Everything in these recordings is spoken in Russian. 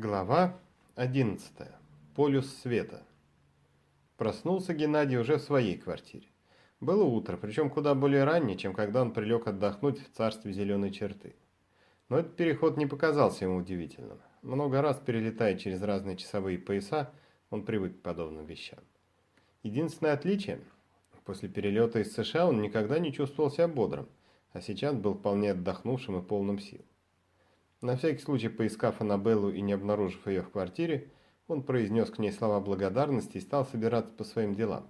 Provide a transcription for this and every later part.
Глава 11. Полюс света. Проснулся Геннадий уже в своей квартире. Было утро, причем куда более раннее, чем когда он прилег отдохнуть в царстве зеленой черты. Но этот переход не показался ему удивительным. Много раз перелетая через разные часовые пояса, он привык к подобным вещам. Единственное отличие – после перелета из США он никогда не чувствовал себя бодрым, а сейчас был вполне отдохнувшим и полным сил. На всякий случай, поискав Аннабеллу и не обнаружив ее в квартире, он произнес к ней слова благодарности и стал собираться по своим делам.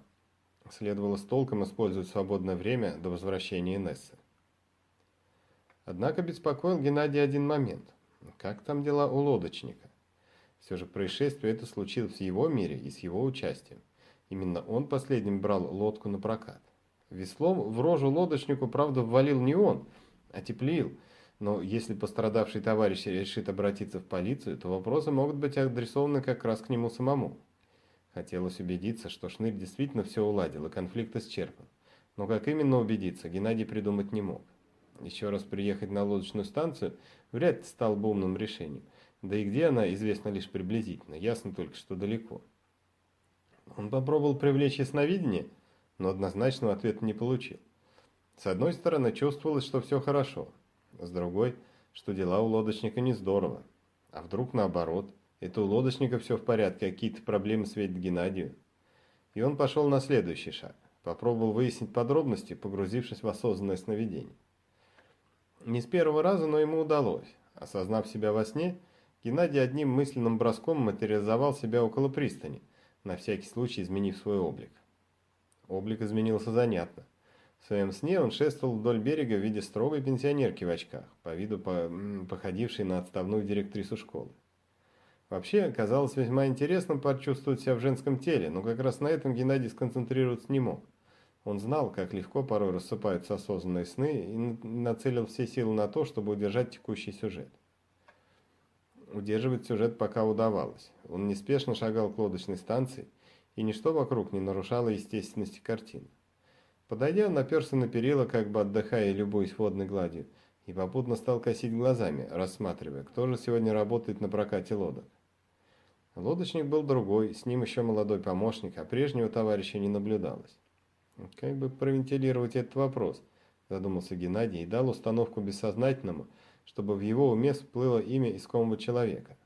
Следовало с толком использовать свободное время до возвращения Инессы. Однако беспокоил Геннадий один момент. Как там дела у лодочника? Все же происшествие это случилось в его мире и с его участием. Именно он последним брал лодку на прокат. Веслом в рожу лодочнику, правда, ввалил не он, а теплил – но если пострадавший товарищ решит обратиться в полицию, то вопросы могут быть адресованы как раз к нему самому. Хотелось убедиться, что Шнырь действительно все уладил и конфликт исчерпан. Но как именно убедиться, Геннадий придумать не мог. Еще раз приехать на лодочную станцию вряд ли стал бы умным решением. Да и где она, известно лишь приблизительно, ясно только, что далеко. Он попробовал привлечь ясновидение, но однозначного ответа не получил. С одной стороны, чувствовалось, что все хорошо, с другой, что дела у лодочника не здорово. А вдруг наоборот, это у лодочника все в порядке, а какие-то проблемы светят Геннадию. И он пошел на следующий шаг. Попробовал выяснить подробности, погрузившись в осознанное сновидение. Не с первого раза, но ему удалось. Осознав себя во сне, Геннадий одним мысленным броском материализовал себя около пристани, на всякий случай изменив свой облик. Облик изменился занятно. В своем сне он шествовал вдоль берега в виде строгой пенсионерки в очках, по виду по, походившей на отставную директрису школы. Вообще, казалось весьма интересным почувствовать себя в женском теле, но как раз на этом Геннадий сконцентрироваться не мог. Он знал, как легко порой рассыпаются осознанные сны и нацелил все силы на то, чтобы удержать текущий сюжет. Удерживать сюжет пока удавалось. Он неспешно шагал к лодочной станции, и ничто вокруг не нарушало естественности картины. Подойдя, он наперся на перила, как бы отдыхая и любуясь водной гладью, и попутно стал косить глазами, рассматривая, кто же сегодня работает на прокате лодок. Лодочник был другой, с ним еще молодой помощник, а прежнего товарища не наблюдалось. Как бы провентилировать этот вопрос, задумался Геннадий и дал установку бессознательному, чтобы в его уме всплыло имя искомого человека.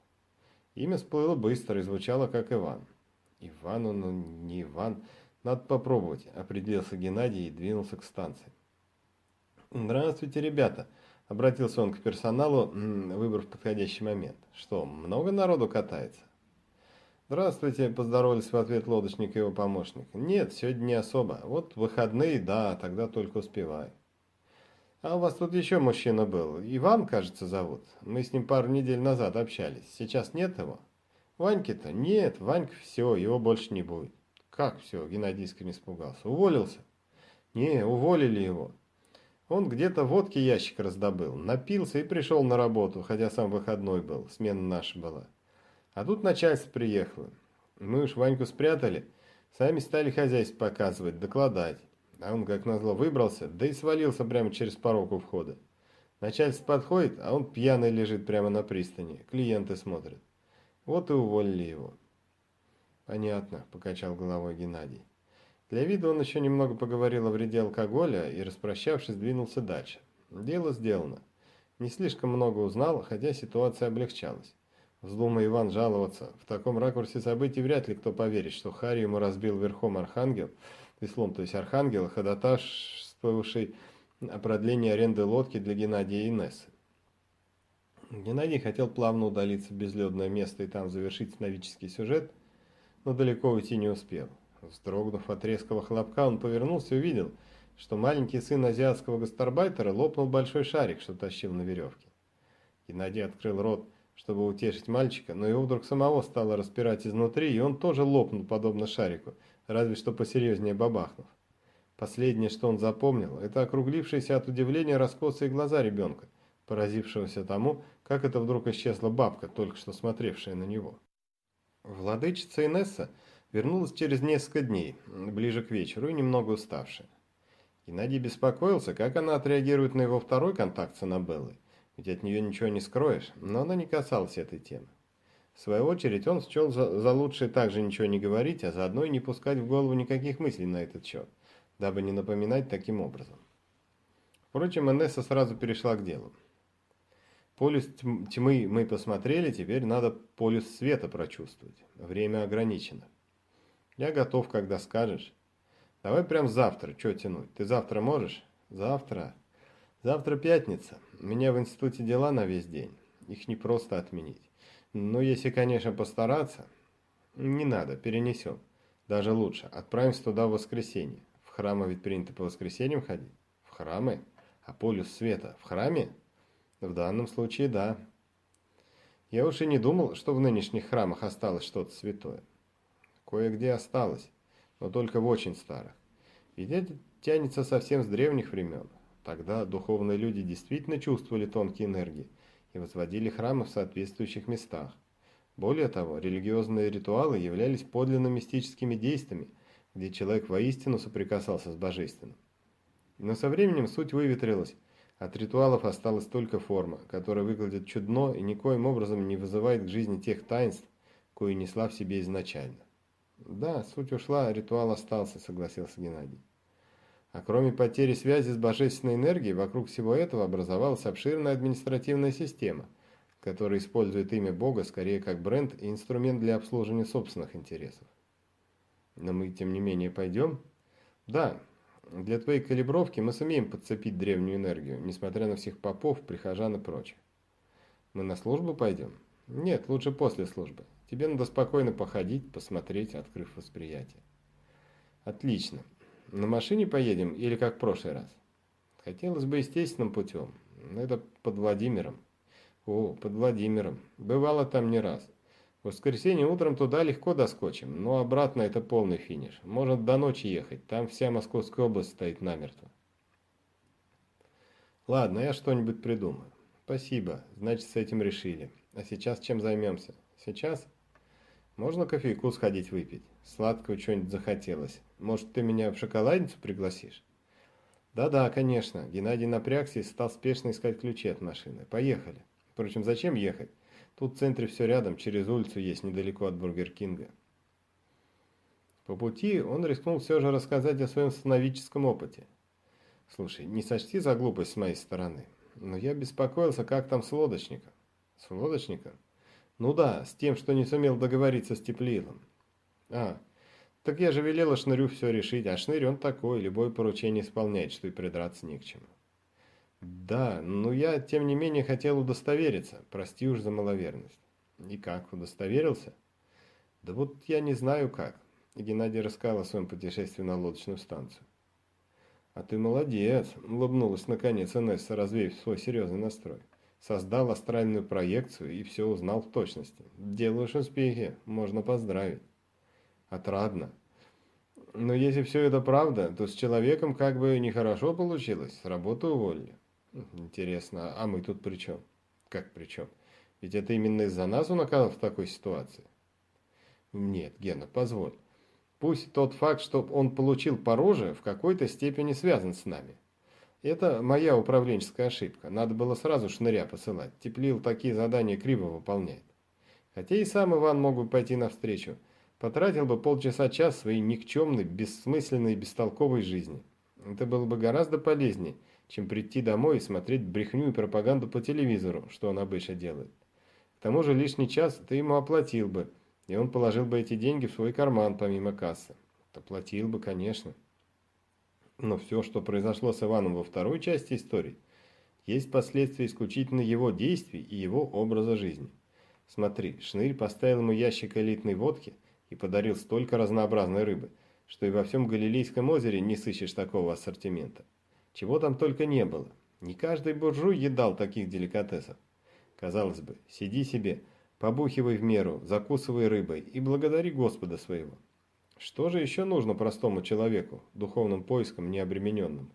Имя всплыло быстро и звучало как Иван. Иван, он не Иван, надо попробовать, определился Геннадий и двинулся к станции. Здравствуйте, ребята, обратился он к персоналу, выбрав подходящий момент. Что, много народу катается? Здравствуйте, поздоровались в ответ лодочник и его помощник. Нет, сегодня не особо. Вот выходные, да, тогда только успеваю. А у вас тут еще мужчина был. Иван, кажется, зовут. Мы с ним пару недель назад общались. Сейчас нет его? Ваньки-то? Нет, Ванька все, его больше не будет. Как все? Геннадий искренне испугался. Уволился? Не, уволили его. Он где-то водки ящик раздобыл, напился и пришел на работу, хотя сам выходной был, смена наша была. А тут начальство приехало. Мы уж Ваньку спрятали, сами стали хозяйство показывать, докладать. А он, как назло, выбрался, да и свалился прямо через порог у входа. Начальство подходит, а он пьяный лежит прямо на пристани, клиенты смотрят. Вот и уволили его. «Понятно», – покачал головой Геннадий. Для вида он еще немного поговорил о вреде алкоголя и, распрощавшись, двинулся дальше. Дело сделано. Не слишком много узнал, хотя ситуация облегчалась. Вздумай Иван жаловаться. В таком ракурсе событий вряд ли кто поверит, что Харри ему разбил верхом архангел, веслом, то есть архангел, ходатайствовавший о продлении аренды лодки для Геннадия и Инессы. Геннадий хотел плавно удалиться в безлюдное место и там завершить сновидческий сюжет – но далеко уйти не успел. Вздрогнув от резкого хлопка, он повернулся и увидел, что маленький сын азиатского гастарбайтера лопнул большой шарик, что тащил на веревке. Геннадий открыл рот, чтобы утешить мальчика, но его вдруг самого стало распирать изнутри, и он тоже лопнул, подобно шарику, разве что посерьезнее бабахнув. Последнее, что он запомнил, это округлившиеся от удивления раскосые глаза ребенка, поразившегося тому, как это вдруг исчезла бабка, только что смотревшая на него. Владычица Инесса вернулась через несколько дней, ближе к вечеру и немного уставшая. Геннадий беспокоился, как она отреагирует на его второй контакт с Аннабеллой, ведь от нее ничего не скроешь, но она не касалась этой темы. В свою очередь он счел за, за лучшее также ничего не говорить, а заодно и не пускать в голову никаких мыслей на этот счет, дабы не напоминать таким образом. Впрочем, Инесса сразу перешла к делу. Полюс тьмы мы посмотрели, теперь надо полюс света прочувствовать. Время ограничено. Я готов, когда скажешь. Давай прям завтра, что тянуть? Ты завтра можешь? Завтра. Завтра пятница. У меня в институте дела на весь день. Их не просто отменить. Но если, конечно, постараться... Не надо, перенесем. Даже лучше. Отправимся туда в воскресенье. В храмы ведь принято по воскресеньям ходить. В храмы? А полюс света в храме? В данном случае да. Я уж и не думал, что в нынешних храмах осталось что-то святое. Кое-где осталось, но только в очень старых. Ведь это тянется совсем с древних времен. Тогда духовные люди действительно чувствовали тонкие энергии и возводили храмы в соответствующих местах. Более того, религиозные ритуалы являлись подлинно мистическими действиями, где человек воистину соприкасался с божественным. Но со временем суть выветрилась, от ритуалов осталась только форма, которая выглядит чудно и никоим образом не вызывает к жизни тех таинств, кои несла в себе изначально. Да, суть ушла, ритуал остался, согласился Геннадий. А кроме потери связи с божественной энергией, вокруг всего этого образовалась обширная административная система, которая использует имя Бога скорее как бренд и инструмент для обслуживания собственных интересов. Но мы, тем не менее, пойдем? Да, для твоей калибровки мы сумеем подцепить древнюю энергию, несмотря на всех попов, прихожан и прочее. Мы на службу пойдем? Нет, лучше после службы. Тебе надо спокойно походить, посмотреть, открыв восприятие. Отлично. На машине поедем или как в прошлый раз? Хотелось бы естественным путем. Но это под Владимиром. О, под Владимиром. Бывало там не раз. В воскресенье утром туда легко доскочим, но обратно это полный финиш. Может до ночи ехать, там вся Московская область стоит намертво. Ладно, я что-нибудь придумаю. Спасибо, значит с этим решили. А сейчас чем займемся? Сейчас? Можно кофейку сходить выпить? Сладкого что-нибудь захотелось. Может, ты меня в шоколадницу пригласишь? Да-да, конечно. Геннадий напрягся и стал спешно искать ключи от машины. Поехали. Впрочем, зачем ехать? Тут в центре все рядом, через улицу есть, недалеко от Бургер Кинга. По пути он рискнул все же рассказать о своем становическом опыте. Слушай, не сочти за глупость с моей стороны, но я беспокоился, как там с лодочником. С лодочником? Ну да, с тем, что не сумел договориться с Теплилом. А, так я же велела Шнырю все решить, а Шнырь он такой, любое поручение исполняет, что и придраться не к чему. Да, но я, тем не менее, хотел удостовериться, прости уж за маловерность. И как, удостоверился? Да вот я не знаю как. Геннадий рассказал о своем путешествии на лодочную станцию. «А ты молодец!» – улыбнулась наконец Инесса, развеяв свой серьезный настрой создал астральную проекцию и все узнал в точности. Делаешь успехи, можно поздравить. Отрадно. Но если все это правда, то с человеком как бы нехорошо получилось, с работы уволили. Интересно, а мы тут при чем? Как при чем? Ведь это именно из-за нас он оказался в такой ситуации. Нет, Гена, позволь. Пусть тот факт, что он получил по в какой-то степени связан с нами. Это моя управленческая ошибка. Надо было сразу шныря посылать. Теплил такие задания криво выполняет. Хотя и сам Иван мог бы пойти навстречу. Потратил бы полчаса-час своей никчемной, бессмысленной бестолковой жизни. Это было бы гораздо полезнее, чем прийти домой и смотреть брехню и пропаганду по телевизору, что он обычно делает. К тому же лишний час ты ему оплатил бы, и он положил бы эти деньги в свой карман помимо кассы. Оплатил бы, конечно. Но все, что произошло с Иваном во второй части истории, есть последствия исключительно его действий и его образа жизни. Смотри, Шнырь поставил ему ящик элитной водки и подарил столько разнообразной рыбы, что и во всем Галилейском озере не сыщешь такого ассортимента. Чего там только не было. Не каждый буржуй едал таких деликатесов. Казалось бы, сиди себе, побухивай в меру, закусывай рыбой и благодари Господа своего. Что же еще нужно простому человеку, духовным поиском необремененным?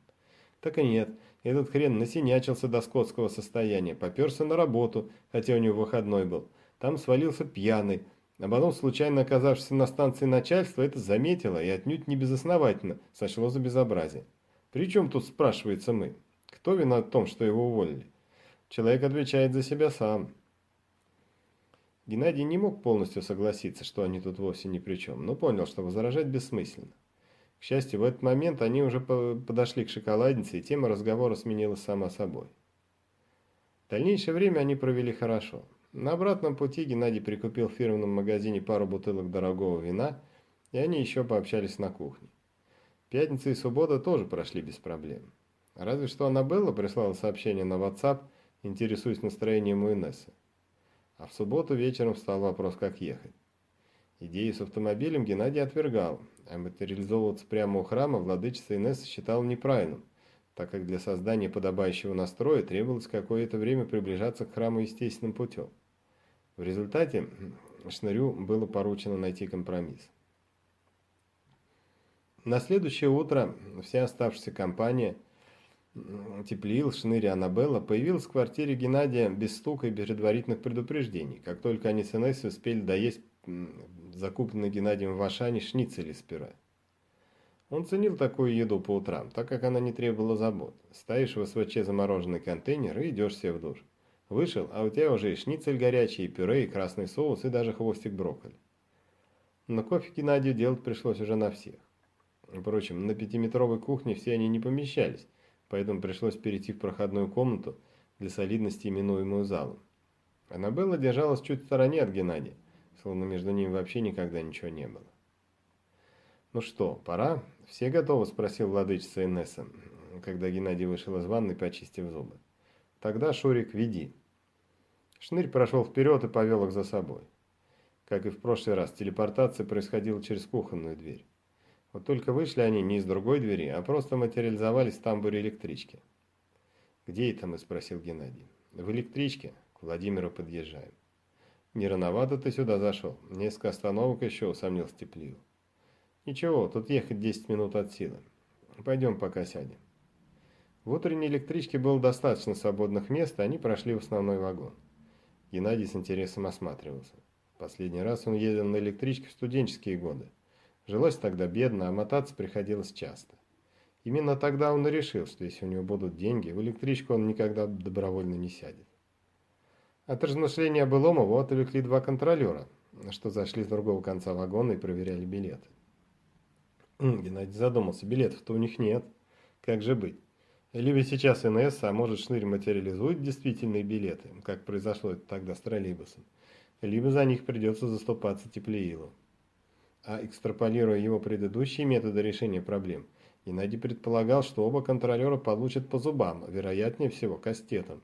Так и нет, этот хрен насинячился до скотского состояния, поперся на работу, хотя у него выходной был. Там свалился пьяный, а потом, случайно оказавшись на станции начальства, это заметило и отнюдь не безосновательно сошло за безобразие. Причем тут спрашивается мы? Кто виноват в том, что его уволили? Человек отвечает за себя сам. Геннадий не мог полностью согласиться, что они тут вовсе ни при чем, но понял, что возражать бессмысленно. К счастью, в этот момент они уже подошли к шоколаднице, и тема разговора сменилась сама собой. Дальнейшее время они провели хорошо. На обратном пути Геннадий прикупил в фирменном магазине пару бутылок дорогого вина, и они еще пообщались на кухне. Пятница и суббота тоже прошли без проблем. Разве что Аннабелла прислала сообщение на WhatsApp, интересуясь настроением у Инессы. А в субботу вечером встал вопрос, как ехать. Идею с автомобилем Геннадий отвергал, а материализовываться прямо у храма владычица Инесса считала неправильным, так как для создания подобающего настроя требовалось какое-то время приближаться к храму естественным путем. В результате Шнырю было поручено найти компромисс. На следующее утро вся оставшаяся компания Теплил, Шнырь и Аннабелла появилась в квартире Геннадия без стука и предварительных предупреждений, как только они с Инессой успели доесть закупленный Геннадием в Ашане шницель из пюре. Он ценил такую еду по утрам, так как она не требовала забот. Ставишь в СВЧ замороженный контейнер и идешь себе в душ. Вышел, а у тебя уже и шницель горячий, и пюре, и красный соус, и даже хвостик брокколи. Но кофе Геннадию делать пришлось уже на всех. Впрочем, на пятиметровой кухне все они не помещались, поэтому пришлось перейти в проходную комнату, для солидности именуемую залом. Аннабелла держалась чуть в стороне от Геннадия, словно между ними вообще никогда ничего не было. «Ну что, пора? Все готовы?» – спросил владычица Инесса, когда Геннадий вышел из ванной, почистив зубы. «Тогда, Шурик, веди». Шнырь прошел вперед и повел их за собой. Как и в прошлый раз, телепортация происходила через кухонную дверь. Вот только вышли они не из другой двери, а просто материализовались в тамбуре электрички. «Где это мы?» – спросил Геннадий. «В электричке. К Владимиру подъезжаем». «Не рановато ты сюда зашел. Несколько остановок еще», – усомнился Теплив. Ничего, тут ехать 10 минут от силы. Пойдем пока сядем. В утренней электричке было достаточно свободных мест, и они прошли в основной вагон. Геннадий с интересом осматривался. Последний раз он ездил на электричке в студенческие годы. Жилось тогда бедно, а мотаться приходилось часто. Именно тогда он и решил, что если у него будут деньги, в электричку он никогда добровольно не сядет. От размышления о былом его отвлекли два контролера, что зашли с другого конца вагона и проверяли билеты. Геннадий задумался. Билетов-то у них нет. Как же быть? Либо сейчас НС, а может Шнырь материализует действительные билеты, как произошло это тогда с троллейбусом, либо за них придется заступаться Теплеилу. А экстраполируя его предыдущие методы решения проблем, Геннадий предполагал, что оба контролера получат по зубам, вероятнее всего кастетом.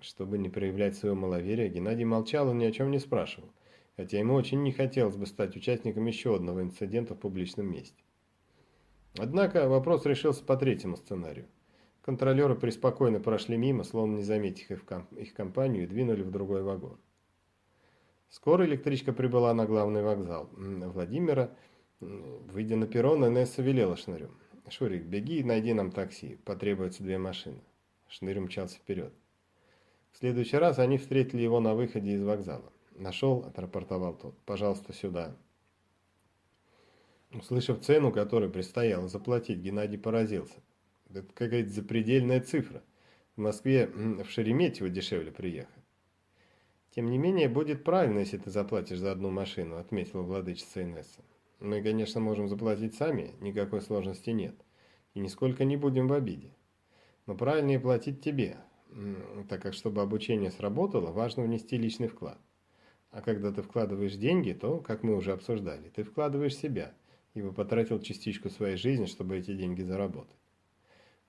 Чтобы не проявлять свое маловерие, Геннадий молчал и ни о чем не спрашивал хотя ему очень не хотелось бы стать участником еще одного инцидента в публичном месте. Однако вопрос решился по третьему сценарию. Контролеры преспокойно прошли мимо, словно не заметив их, компанию, и двинули в другой вагон. Скоро электричка прибыла на главный вокзал. Владимира, выйдя на перрон, Инесса велела Шнырю. «Шурик, беги и найди нам такси. Потребуется две машины». Шнырь мчался вперед. В следующий раз они встретили его на выходе из вокзала. «Нашел», – отрапортовал тот. «Пожалуйста, сюда». Услышав цену, которую предстояло заплатить, Геннадий поразился. Это какая-то запредельная цифра. В Москве в Шереметьево дешевле приехать. Тем не менее, будет правильно, если ты заплатишь за одну машину, отметила владычица Инесса. Мы, конечно, можем заплатить сами, никакой сложности нет. И нисколько не будем в обиде. Но правильнее платить тебе, так как, чтобы обучение сработало, важно внести личный вклад. А когда ты вкладываешь деньги, то, как мы уже обсуждали, ты вкладываешь себя, ибо потратил частичку своей жизни, чтобы эти деньги заработать.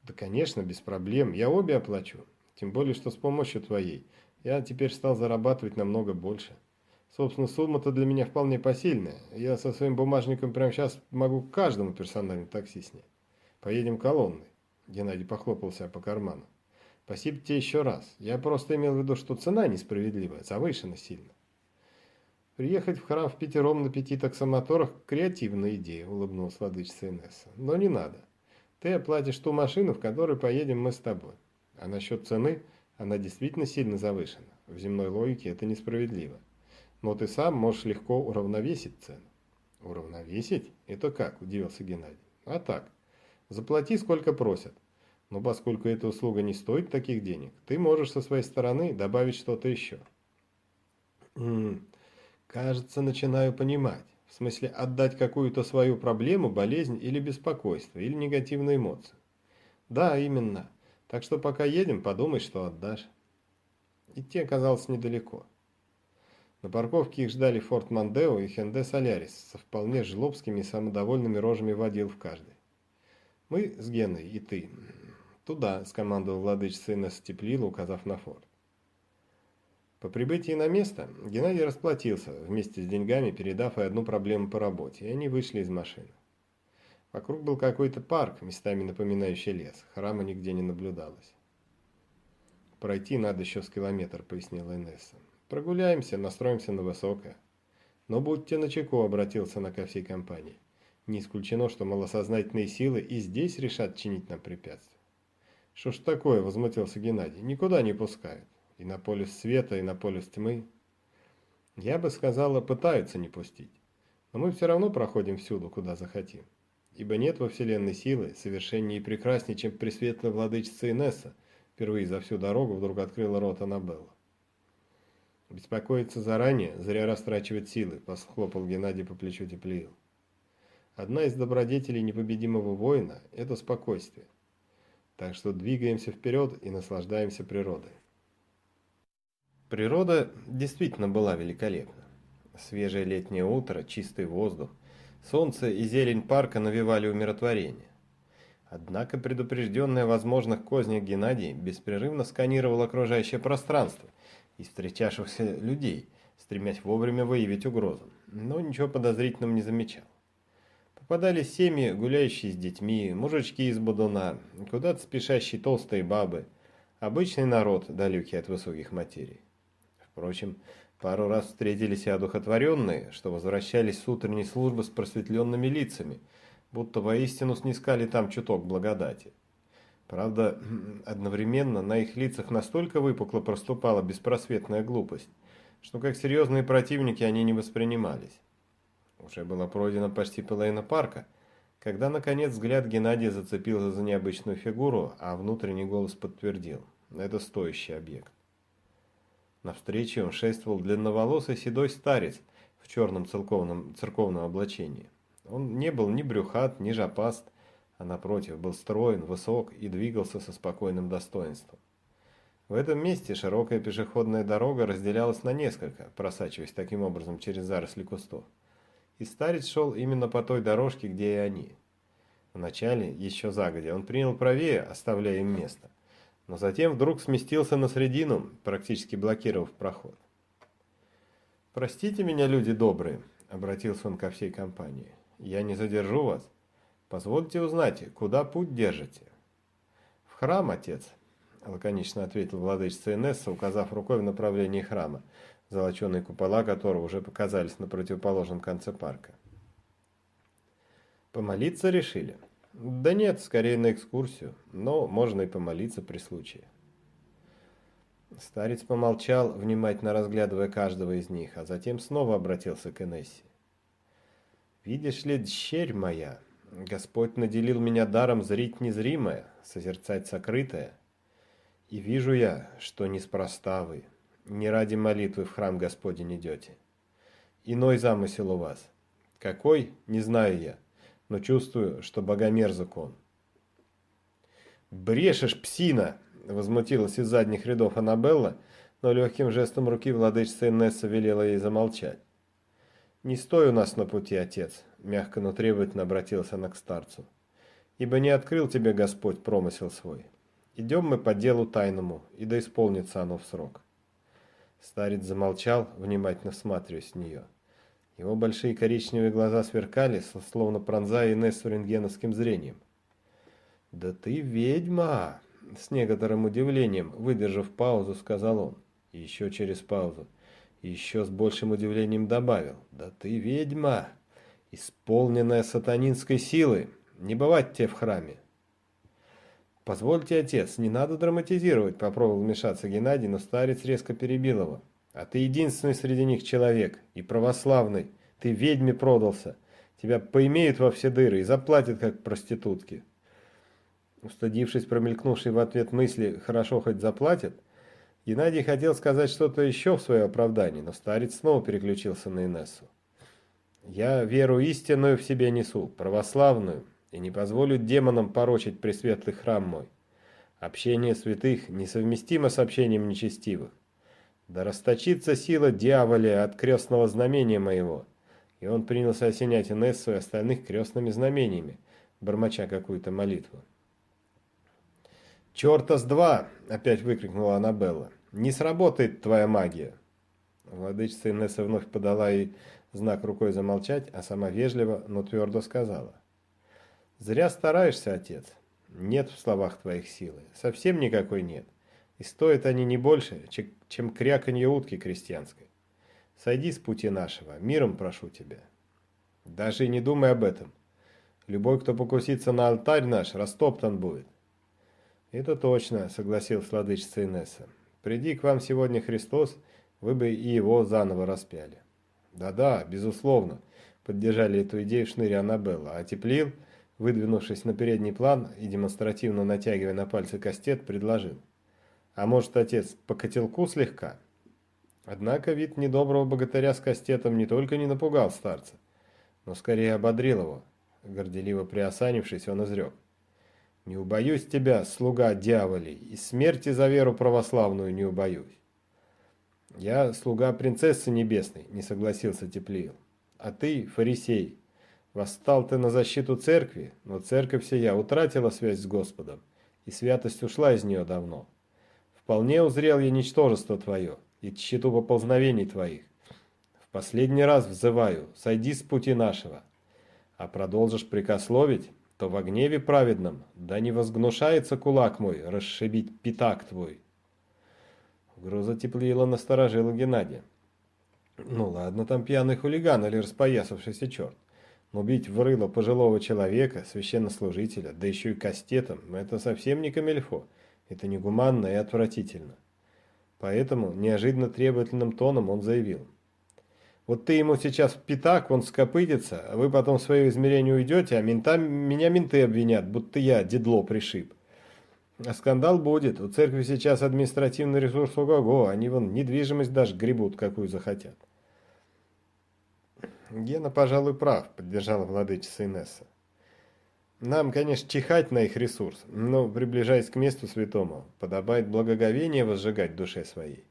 Да, конечно, без проблем, я обе оплачу. Тем более, что с помощью твоей я теперь стал зарабатывать намного больше. Собственно, сумма-то для меня вполне посильная. Я со своим бумажником прямо сейчас могу каждому персональному такси снять. Поедем колонной. Геннадий похлопал себя по карману. Спасибо тебе еще раз. Я просто имел в виду, что цена несправедливая, завышена сильно. Приехать в храм в пятером на пяти таксомоторах – креативная идея, улыбнулась владычица Инесса. Но не надо. Ты оплатишь ту машину, в которой поедем мы с тобой. А насчет цены, она действительно сильно завышена. В земной логике это несправедливо. Но ты сам можешь легко уравновесить цену. Уравновесить? Это как? Удивился Геннадий. А так. Заплати сколько просят. Но поскольку эта услуга не стоит таких денег, ты можешь со своей стороны добавить что-то еще. Кажется, начинаю понимать. В смысле, отдать какую-то свою проблему, болезнь или беспокойство, или негативную эмоцию. Да, именно. Так что пока едем, подумай, что отдашь. Идти оказалось недалеко. На парковке их ждали Форт Мандео и Хенде Солярис со вполне жлобскими и самодовольными рожами водил в каждой. Мы с Геной и ты. Туда, скомандовал владычица Инесса Теплила, указав на форт. По прибытии на место Геннадий расплатился, вместе с деньгами передав и одну проблему по работе, и они вышли из машины. Вокруг был какой-то парк, местами напоминающий лес, храма нигде не наблюдалось. «Пройти надо еще с километр», — пояснила Инесса. «Прогуляемся, настроимся на высокое». «Но будьте начеку», — обратился она ко всей компании. «Не исключено, что малосознательные силы и здесь решат чинить нам препятствия». «Что ж такое?» — возмутился Геннадий. «Никуда не пускают» и на полюс света, и на полюс тьмы. Я бы сказала, пытаются не пустить. Но мы все равно проходим всюду, куда захотим. Ибо нет во Вселенной силы совершеннее и прекраснее, чем пресветлая владычица Инесса, впервые за всю дорогу вдруг открыла рот Аннабелла. Беспокоиться заранее, зря растрачивать силы, похлопал Геннадий по плечу Теплиил. Одна из добродетелей непобедимого воина – это спокойствие. Так что двигаемся вперед и наслаждаемся природой. Природа действительно была великолепна. Свежее летнее утро, чистый воздух, солнце и зелень парка навевали умиротворение. Однако предупрежденный о возможных кознях Геннадий беспрерывно сканировал окружающее пространство и встречавшихся людей, стремясь вовремя выявить угрозу, но ничего подозрительного не замечал. Попадались семьи, гуляющие с детьми, мужички из бодуна, куда-то спешащие толстые бабы, обычный народ, далекий от высоких материй. Впрочем, пару раз встретились и одухотворенные, что возвращались с утренней службы с просветленными лицами, будто воистину снискали там чуток благодати. Правда, одновременно на их лицах настолько выпукло проступала беспросветная глупость, что как серьезные противники они не воспринимались. Уже была пройдена почти половина парка, когда, наконец, взгляд Геннадия зацепился за необычную фигуру, а внутренний голос подтвердил – это стоящий объект. Навстречу им шествовал длинноволосый седой старец в черном церковном, церковном облачении. Он не был ни брюхат, ни жопаст, а напротив был строен, высок и двигался со спокойным достоинством. В этом месте широкая пешеходная дорога разделялась на несколько, просачиваясь таким образом через заросли кустов. И старец шел именно по той дорожке, где и они. Вначале, еще загодя, он принял правее, оставляя им место но затем вдруг сместился на средину, практически блокировав проход. «Простите меня, люди добрые», — обратился он ко всей компании. «Я не задержу вас. Позвольте узнать, куда путь держите?» «В храм, отец», — лаконично ответил владычица Инесса, указав рукой в направлении храма, золоченые купола которого уже показались на противоположном конце парка. «Помолиться решили?» Да нет, скорее на экскурсию, но можно и помолиться при случае. Старец помолчал, внимательно разглядывая каждого из них, а затем снова обратился к Энессе. «Видишь ли, дщерь моя, Господь наделил меня даром зрить незримое, созерцать сокрытое. И вижу я, что неспроста вы, не ради молитвы в храм Господень идете. Иной замысел у вас. Какой, не знаю я, но чувствую, что богомерзок он. «Брешешь, псина!» – возмутилась из задних рядов Аннабелла, но легким жестом руки владычица Инесса велела ей замолчать. «Не стой у нас на пути, отец», – мягко, но требовательно обратилась она к старцу. «Ибо не открыл тебе Господь промысел свой. Идем мы по делу тайному, и да исполнится оно в срок». Старец замолчал, внимательно всматриваясь в нее. Его большие коричневые глаза сверкали, словно пронзая Инессу рентгеновским зрением. «Да ты ведьма!» — с некоторым удивлением, выдержав паузу, сказал он. Еще через паузу. Еще с большим удивлением добавил. «Да ты ведьма! Исполненная сатанинской силы! Не бывать тебе в храме!» «Позвольте, отец, не надо драматизировать», — попробовал вмешаться Геннадий, но старец резко перебил его. А ты единственный среди них человек, и православный. Ты ведьме продался. Тебя поимеют во все дыры и заплатят, как проститутки. Устыдившись промелькнувшей в ответ мысли «хорошо хоть заплатят», Геннадий хотел сказать что-то еще в свое оправдание, но старец снова переключился на Инессу. «Я веру истинную в себе несу, православную, и не позволю демонам порочить пресветлый храм мой. Общение святых несовместимо с общением нечестивых. Да расточится сила дьяволя от крестного знамения моего». И он принялся осенять Инессу и остальных крестными знамениями, бормоча какую-то молитву. «Черта с два!» – опять выкрикнула Аннабелла. «Не сработает твоя магия!» Владычица Инесса вновь подала ей знак рукой замолчать, а сама вежливо, но твердо сказала. «Зря стараешься, отец. Нет в словах твоих силы. Совсем никакой нет. И стоят они не больше, чем кряканье утки крестьянской. Сойди с пути нашего, миром прошу тебя. Даже и не думай об этом. Любой, кто покусится на алтарь наш, растоптан будет. «Это точно», — согласилась владычица Инесса. «Приди к вам сегодня Христос, вы бы и его заново распяли». «Да-да, безусловно», — поддержали эту идею шныри Аннабелла, а Теплил, выдвинувшись на передний план и демонстративно натягивая на пальцы кастет, предложил. «А может, отец, по котелку слегка?» Однако вид недоброго богатыря с кастетом не только не напугал старца, но скорее ободрил его. Горделиво приосанившись, он изрек. Не убоюсь тебя, слуга дьяволей, и смерти за веру православную не убоюсь. Я слуга принцессы небесной, не согласился Теплиил. А ты, фарисей, восстал ты на защиту церкви, но церковь сия утратила связь с Господом, и святость ушла из нее давно. Вполне узрел я ничтожество твое и тщету поползновений твоих. В последний раз взываю, сойди с пути нашего. А продолжишь прикословить, то в гневе праведном, да не возгнушается кулак мой расшибить пятак твой. Угроза теплила насторожила Геннадия. Ну ладно, там пьяный хулиган или распоясавшийся черт. Но бить в рыло пожилого человека, священнослужителя, да еще и кастетом, это совсем не камельфо. Это негуманно и отвратительно. Поэтому неожиданно требовательным тоном он заявил – вот ты ему сейчас в пятак, он скопытится, а вы потом в свое измерение уйдете, а мента, меня менты обвинят, будто я дедло пришиб. А скандал будет. У церкви сейчас административный ресурс ого-го, они вон недвижимость даже гребут, какую захотят. Гена, пожалуй, прав, поддержала владычица Инесса. Нам, конечно, чихать на их ресурс, но, приближаясь к месту святому, подобает благоговение возжигать душе своей.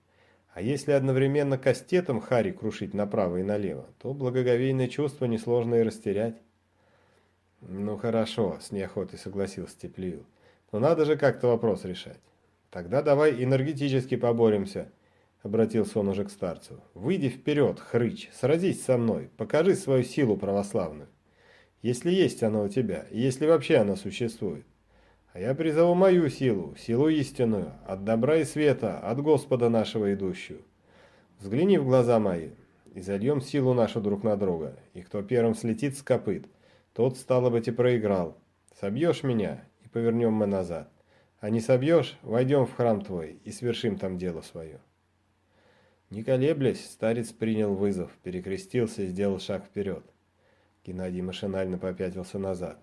А если одновременно кастетом Хари крушить направо и налево, то благоговейное чувство несложно и растерять. Ну хорошо, с неохотой согласился Теплиил. Но надо же как-то вопрос решать. Тогда давай энергетически поборемся, обратился он уже к старцу. Выйди вперед, хрыч, сразись со мной, покажи свою силу православную. Если есть она у тебя, если вообще она существует. А я призову мою силу, силу истинную, от добра и света, от Господа нашего идущую. Взгляни в глаза мои, и зальем силу нашу друг на друга, и кто первым слетит с копыт, тот, стало быть, и проиграл. Собьешь меня, и повернем мы назад. А не собьешь, войдем в храм твой и свершим там дело свое. Не колеблясь, старец принял вызов, перекрестился и сделал шаг вперед. Геннадий машинально попятился назад.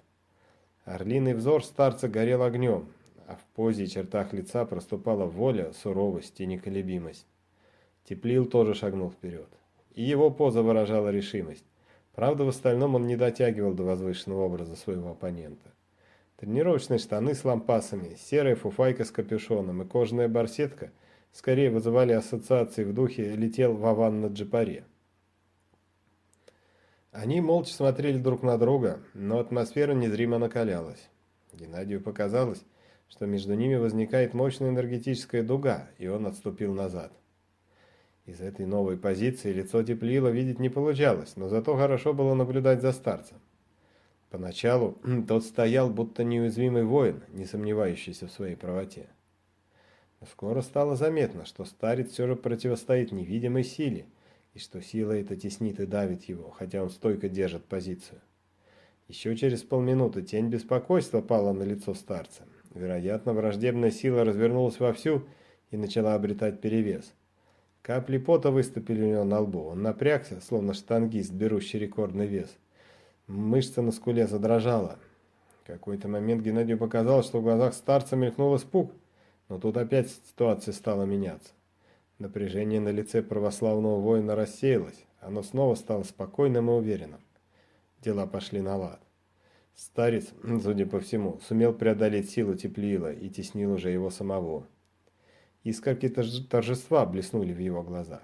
Орлиный взор старца горел огнем, а в позе и чертах лица проступала воля, суровость и неколебимость. Теплил тоже шагнул вперед. И его поза выражала решимость. Правда, в остальном он не дотягивал до возвышенного образа своего оппонента. Тренировочные штаны с лампасами, серая фуфайка с капюшоном и кожаная барсетка скорее вызывали ассоциации в духе «летел Вован на джипаре». Они молча смотрели друг на друга, но атмосфера незримо накалялась. Геннадию показалось, что между ними возникает мощная энергетическая дуга, и он отступил назад. Из этой новой позиции лицо теплило видеть не получалось, но зато хорошо было наблюдать за старцем. Поначалу тот стоял, будто неуязвимый воин, не сомневающийся в своей правоте. Но скоро стало заметно, что старец все же противостоит невидимой силе, и что сила эта теснит и давит его, хотя он стойко держит позицию. Еще через полминуты тень беспокойства пала на лицо старца. Вероятно, враждебная сила развернулась вовсю и начала обретать перевес. Капли пота выступили у него на лбу. Он напрягся, словно штангист, берущий рекордный вес. Мышца на скуле задрожала. В какой-то момент Геннадию показалось, что в глазах старца мелькнул испуг, но тут опять ситуация стала меняться. Напряжение на лице православного воина рассеялось, оно снова стало спокойным и уверенным. Дела пошли на лад. Старец, судя по всему, сумел преодолеть силу Теплила и теснил уже его самого. Искорки торжества блеснули в его глазах.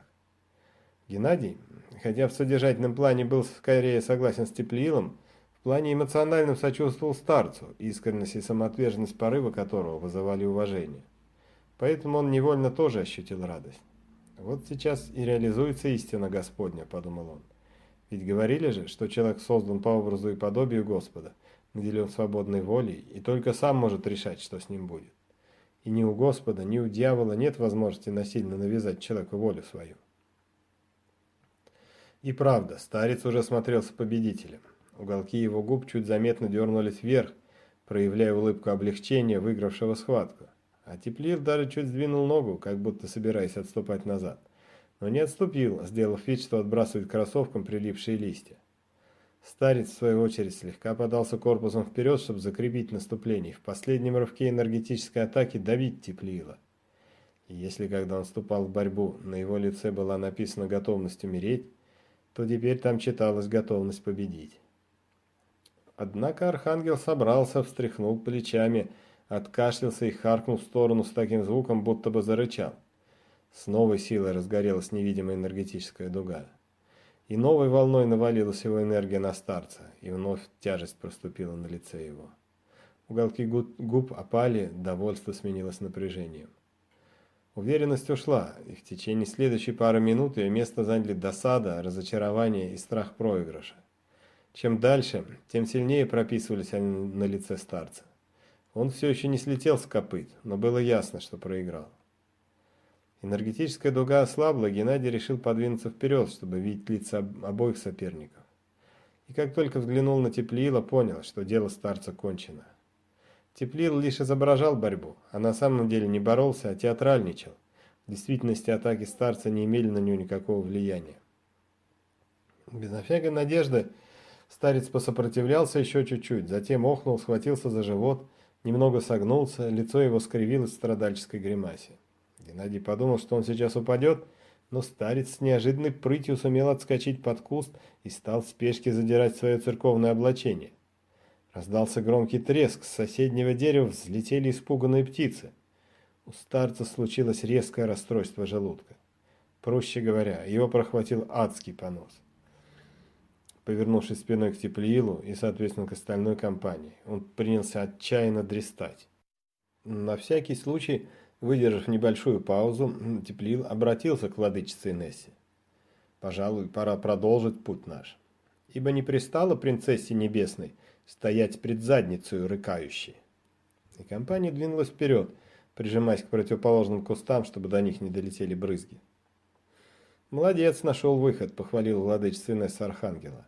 Геннадий, хотя в содержательном плане был скорее согласен с Теплилом, в плане эмоциональном сочувствовал старцу, искренность и самоотверженность порыва которого вызывали уважение. Поэтому он невольно тоже ощутил радость. «Вот сейчас и реализуется истина Господня», — подумал он. «Ведь говорили же, что человек создан по образу и подобию Господа, наделен свободной волей и только сам может решать, что с ним будет. И ни у Господа, ни у дьявола нет возможности насильно навязать человеку волю свою». И правда, старец уже смотрелся победителем. Уголки его губ чуть заметно дернулись вверх, проявляя улыбку облегчения, выигравшего схватку. А Теплир даже чуть сдвинул ногу, как будто собираясь отступать назад. Но не отступил, сделав вид, что отбрасывает кроссовкам прилипшие листья. Старец, в свою очередь, слегка подался корпусом вперед, чтобы закрепить наступление, в последнем рывке энергетической атаки давить Теплила. Если, когда он вступал в борьбу, на его лице была написана готовность умереть, то теперь там читалась готовность победить. Однако Архангел собрался, встряхнул плечами, откашлялся и харкнул в сторону с таким звуком, будто бы зарычал. С новой силой разгорелась невидимая энергетическая дуга. И новой волной навалилась его энергия на старца, и вновь тяжесть проступила на лице его. Уголки губ опали, довольство сменилось напряжением. Уверенность ушла, и в течение следующей пары минут ее место заняли досада, разочарование и страх проигрыша. Чем дальше, тем сильнее прописывались они на лице старца. Он все еще не слетел с копыт, но было ясно, что проиграл. Энергетическая дуга ослабла, Геннадий решил подвинуться вперед, чтобы видеть лица обоих соперников. И как только взглянул на Теплила, понял, что дело старца кончено. Теплил лишь изображал борьбу, а на самом деле не боролся, а театральничал. В действительности атаки старца не имели на него никакого влияния. Без всякой надежды старец посопротивлялся еще чуть-чуть, затем охнул, схватился за живот – немного согнулся, лицо его скривилось в страдальческой гримасе. Геннадий подумал, что он сейчас упадет, но старец с неожиданной прытью сумел отскочить под куст и стал в спешке задирать свое церковное облачение. Раздался громкий треск, с соседнего дерева взлетели испуганные птицы. У старца случилось резкое расстройство желудка. Проще говоря, его прохватил адский понос повернувшись спиной к Теплиилу и, соответственно, к остальной компании. Он принялся отчаянно дрестать. На всякий случай, выдержав небольшую паузу, Теплиил обратился к владычице Нессе. «Пожалуй, пора продолжить путь наш. Ибо не пристало принцессе небесной стоять пред задницей рыкающей». И компания двинулась вперед, прижимаясь к противоположным кустам, чтобы до них не долетели брызги. «Молодец, нашел выход», — похвалил владычица Инесса Архангела.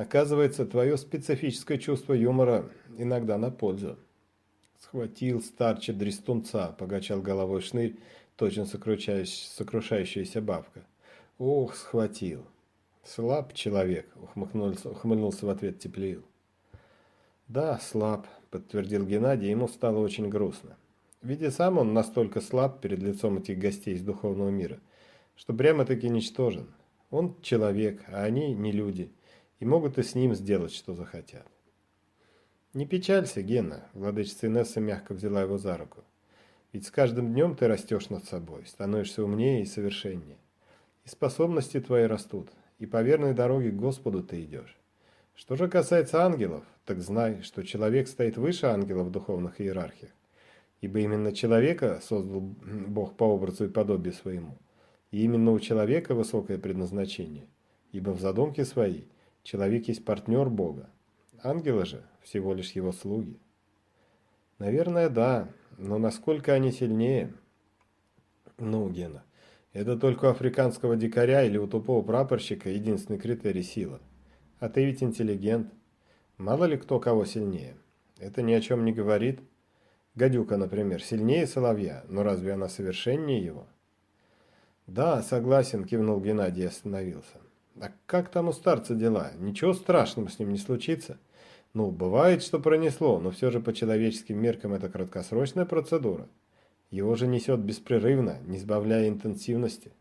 Оказывается, твое специфическое чувство юмора иногда на пользу. Схватил старче дрестунца, погачал головой шнырь, точно сокрушающаяся бабка. Ох, схватил. Слаб человек, ухмыльнулся, ухмыльнулся в ответ Теплиил. Да, слаб, подтвердил Геннадий, ему стало очень грустно. Видя сам он настолько слаб перед лицом этих гостей из духовного мира, что прямо-таки ничтожен. Он человек, а они не люди и могут и с ним сделать, что захотят. «Не печалься, Гена», — владычица Инесса мягко взяла его за руку. «Ведь с каждым днем ты растешь над собой, становишься умнее и совершеннее. И способности твои растут, и по верной дороге к Господу ты идешь. Что же касается ангелов, так знай, что человек стоит выше ангелов в духовных иерархиях, ибо именно человека создал Бог по образу и подобию своему, и именно у человека высокое предназначение, ибо в задумке своей – Человек есть партнер Бога. Ангелы же всего лишь его слуги. Наверное, да, но насколько они сильнее? Ну, Гена, это только у африканского дикаря или у тупого прапорщика единственный критерий сила. А ты ведь интеллигент. Мало ли кто кого сильнее. Это ни о чем не говорит. Гадюка, например, сильнее соловья, но разве она совершеннее его? Да, согласен, кивнул Геннадий и остановился. А как там у старца дела? Ничего страшного с ним не случится? Ну, бывает, что пронесло, но все же по человеческим меркам это краткосрочная процедура. Его же несет беспрерывно, не сбавляя интенсивности.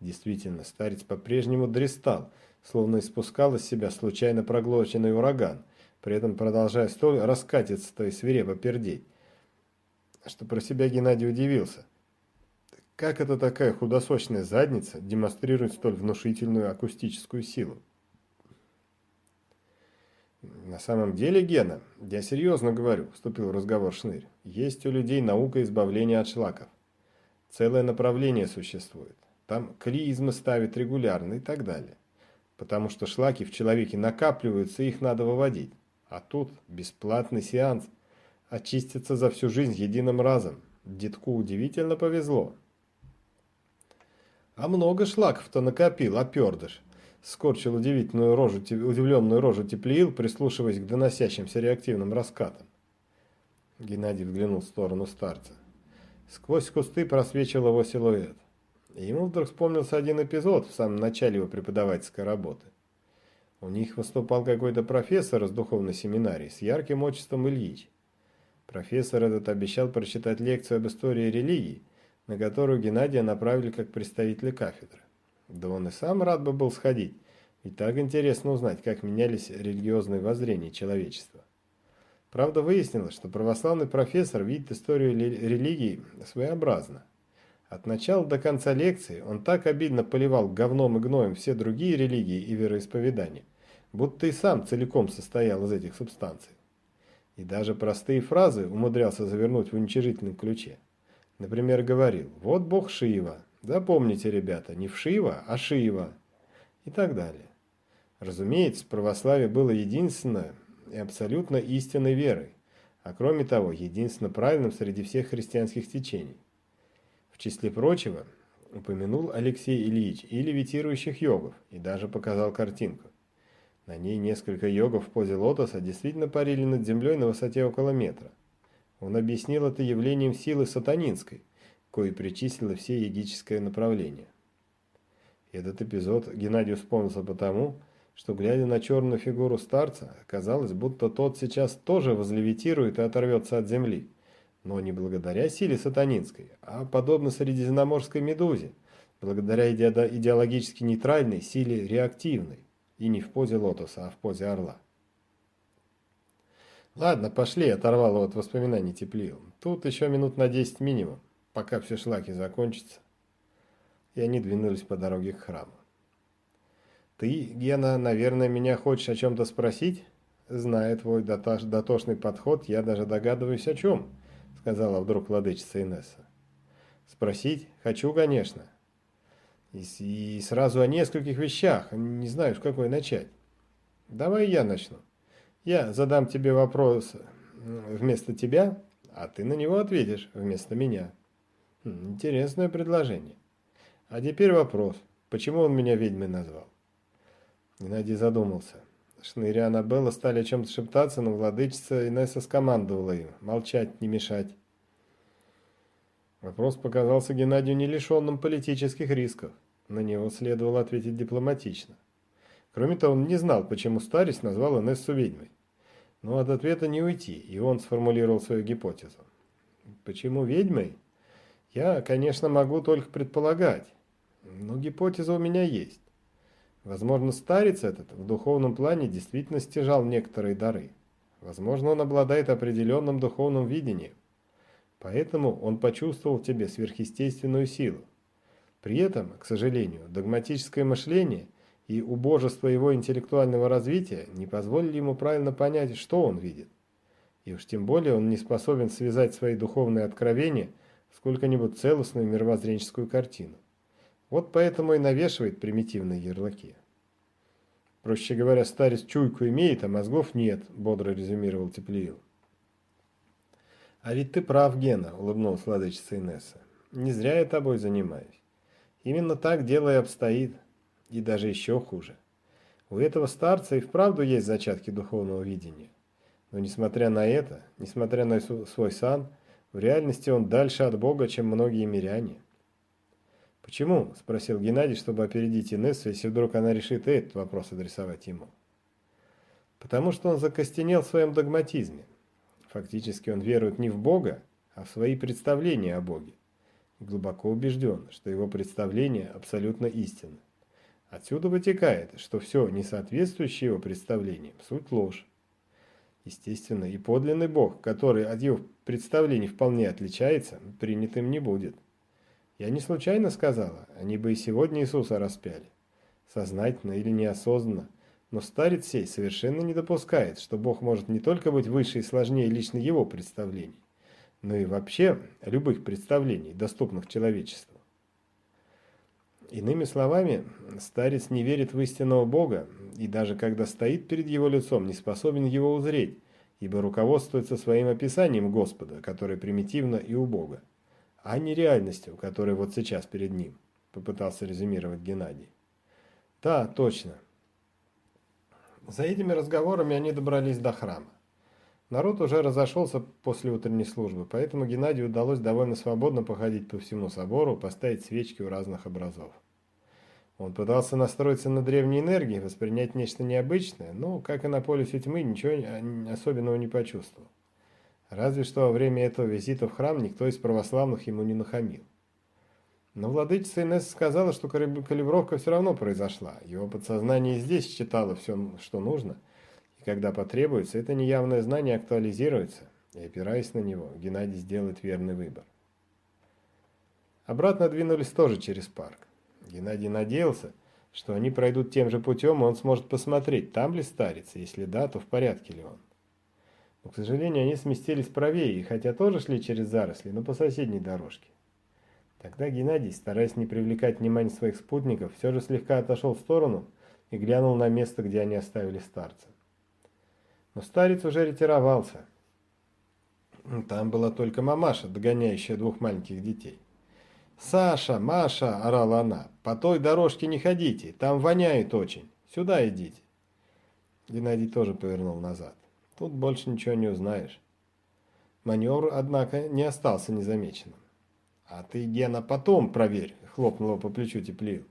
Действительно, старец по-прежнему дрестал, словно испускал из себя случайно проглоченный ураган, при этом продолжая столь раскатиться, и свирепо пердеть, что про себя Геннадий удивился. Как это такая худосочная задница демонстрирует столь внушительную акустическую силу? На самом деле, Гена, я серьезно говорю, вступил в разговор Шнырь, есть у людей наука избавления от шлаков. Целое направление существует. Там клизмы ставят регулярно и так далее. Потому что шлаки в человеке накапливаются, и их надо выводить. А тут бесплатный сеанс. Очиститься за всю жизнь единым разом. Детку удивительно повезло. А много шлаков-то накопил, опердыш скорчил удивительную рожу, удивленную рожу Теплиил, прислушиваясь к доносящимся реактивным раскатам. Геннадий взглянул в сторону старца. Сквозь кусты просвечивал его силуэт. И ему вдруг вспомнился один эпизод в самом начале его преподавательской работы. У них выступал какой-то профессор из духовной семинарии с ярким отчеством Ильич. Профессор этот обещал прочитать лекцию об истории религии, на которую Геннадия направили как представителя кафедры. Да он и сам рад бы был сходить, ведь так интересно узнать, как менялись религиозные воззрения человечества. Правда, выяснилось, что православный профессор видит историю религии своеобразно. От начала до конца лекции он так обидно поливал говном и гноем все другие религии и вероисповедания, будто и сам целиком состоял из этих субстанций. И даже простые фразы умудрялся завернуть в уничижительном ключе. Например, говорил «Вот Бог Шива», Запомните, ребята, не Вшива, а Шива и так далее. Разумеется, православие было единственной и абсолютно истинной верой, а кроме того, единственно правильным среди всех христианских течений. В числе прочего, упомянул Алексей Ильич и левитирующих йогов, и даже показал картинку. На ней несколько йогов в позе лотоса действительно парили над землей на высоте около метра. Он объяснил это явлением силы сатанинской – кое причислило все егическое направление. Этот эпизод Геннадий вспомнился потому, что, глядя на черную фигуру старца, казалось, будто тот сейчас тоже возлевитирует и оторвется от земли, но не благодаря силе сатанинской, а подобно средиземноморской медузе, благодаря идеологически нейтральной силе реактивной, и не в позе лотоса, а в позе орла. Ладно, пошли, оторвал его от воспоминаний теплил. Тут еще минут на десять минимум пока все шлаки закончатся. И они двинулись по дороге к храму. «Ты, Гена, наверное, меня хочешь о чем-то спросить?» «Зная твой дотошный подход, я даже догадываюсь о чем», сказала вдруг владычица Инесса. «Спросить? Хочу, конечно. И, и сразу о нескольких вещах, не знаю, с какой начать. Давай я начну. Я задам тебе вопрос вместо тебя, а ты на него ответишь вместо меня». Хм, интересное предложение. А теперь вопрос. Почему он меня ведьмой назвал? Геннадий задумался. Шнырь и Аннабелла стали о чем-то шептаться, но владычица Инесса скомандовала им. Молчать, не мешать. Вопрос показался Геннадию не лишенным политических рисков. На него следовало ответить дипломатично. Кроме того, он не знал, почему старец назвал Инессу ведьмой. Но от ответа не уйти, и он сформулировал свою гипотезу. Почему ведьмой? Я, конечно, могу только предполагать, но гипотеза у меня есть. Возможно, старец этот в духовном плане действительно стяжал некоторые дары. Возможно, он обладает определенным духовным видением. Поэтому он почувствовал в тебе сверхъестественную силу. При этом, к сожалению, догматическое мышление и убожество его интеллектуального развития не позволили ему правильно понять, что он видит. И уж тем более он не способен связать свои духовные откровения – сколько-нибудь целостную мировоззренческую картину. Вот поэтому и навешивает примитивные ярлыки. Проще говоря, старец чуйку имеет, а мозгов нет, бодро резюмировал Теплиил. А ведь ты прав, Гена, улыбнулась владычица Инесса. Не зря я тобой занимаюсь. Именно так дело и обстоит, и даже еще хуже. У этого старца и вправду есть зачатки духовного видения. Но несмотря на это, несмотря на свой сан, в реальности он дальше от Бога, чем многие миряне. «Почему?» – спросил Геннадий, чтобы опередить Инессу, если вдруг она решит этот вопрос адресовать ему. «Потому что он закостенел в своем догматизме. Фактически он верует не в Бога, а в свои представления о Боге. Глубоко убежден, что его представление абсолютно истинно. Отсюда вытекает, что все, не соответствующее его представлениям, суть ложь. Естественно, и подлинный Бог, который от его представлений вполне отличается, принятым не будет. Я не случайно сказала, они бы и сегодня Иисуса распяли. Сознательно или неосознанно, но старец сей совершенно не допускает, что Бог может не только быть выше и сложнее лично его представлений, но и вообще любых представлений, доступных человечеству. Иными словами, старец не верит в истинного Бога, и даже когда стоит перед его лицом, не способен его узреть, ибо руководствуется своим описанием Господа, которое примитивно и убого, а не реальностью, которая вот сейчас перед ним, попытался резюмировать Геннадий. Да, точно. За этими разговорами они добрались до храма. Народ уже разошелся после утренней службы, поэтому Геннадию удалось довольно свободно походить по всему собору, поставить свечки у разных образов. Он пытался настроиться на древние энергии, воспринять нечто необычное, но, как и на полюсе тьмы, ничего особенного не почувствовал. Разве что во время этого визита в храм никто из православных ему не нахамил. Но владычица Инесса сказала, что калибровка все равно произошла. Его подсознание здесь считало все, что нужно – и когда потребуется, это неявное знание актуализируется, и опираясь на него, Геннадий сделает верный выбор. Обратно двинулись тоже через парк. Геннадий надеялся, что они пройдут тем же путем, и он сможет посмотреть, там ли старец, если да, то в порядке ли он. Но, к сожалению, они сместились правее, и хотя тоже шли через заросли, но по соседней дорожке. Тогда Геннадий, стараясь не привлекать внимания своих спутников, все же слегка отошел в сторону и глянул на место, где они оставили старца. Но старец уже ретировался. Там была только мамаша, догоняющая двух маленьких детей. «Саша, Маша!» – орала она. «По той дорожке не ходите, там воняет очень. Сюда идите!» Геннадий тоже повернул назад. Тут больше ничего не узнаешь. Маневр, однако, не остался незамеченным. «А ты, Гена, потом проверь!» – хлопнул его по плечу Теплил.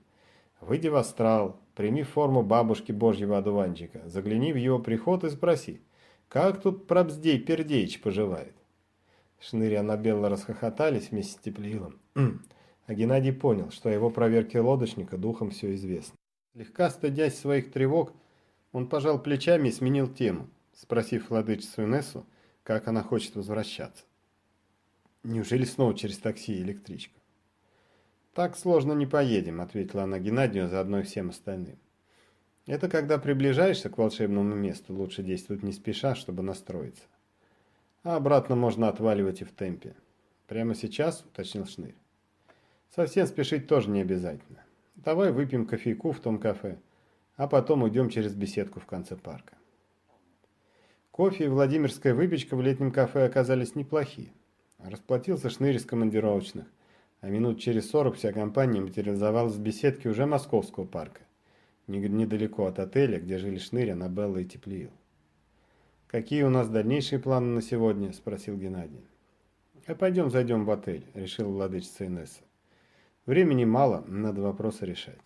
«Выйди в астрал, Прими форму бабушки Божьего одуванчика, загляни в его приход и спроси, как тут Пробздей Пердеич поживает. Шныри Аннабелла расхохотались вместе с Теплилом, а Геннадий понял, что о его проверке лодочника духом все известно. Слегка стыдясь своих тревог, он пожал плечами и сменил тему, спросив владычицу Инессу, как она хочет возвращаться. Неужели снова через такси и электричка? «Так сложно не поедем», — ответила она Геннадию, заодно и всем остальным. «Это когда приближаешься к волшебному месту, лучше действовать не спеша, чтобы настроиться. А обратно можно отваливать и в темпе. Прямо сейчас?» — уточнил Шнырь. «Совсем спешить тоже не обязательно. Давай выпьем кофейку в том кафе, а потом уйдем через беседку в конце парка». Кофе и владимирская выпечка в летнем кафе оказались неплохие. Расплатился Шнырь из командировочных – а минут через сорок вся компания материализовалась в беседке уже московского парка, недалеко от отеля, где жили Шнырь, Аннабелла и Теплиил. «Какие у нас дальнейшие планы на сегодня?» – спросил Геннадий. «А пойдем зайдем в отель», – решил владычица Инесса. «Времени мало, надо вопросы решать».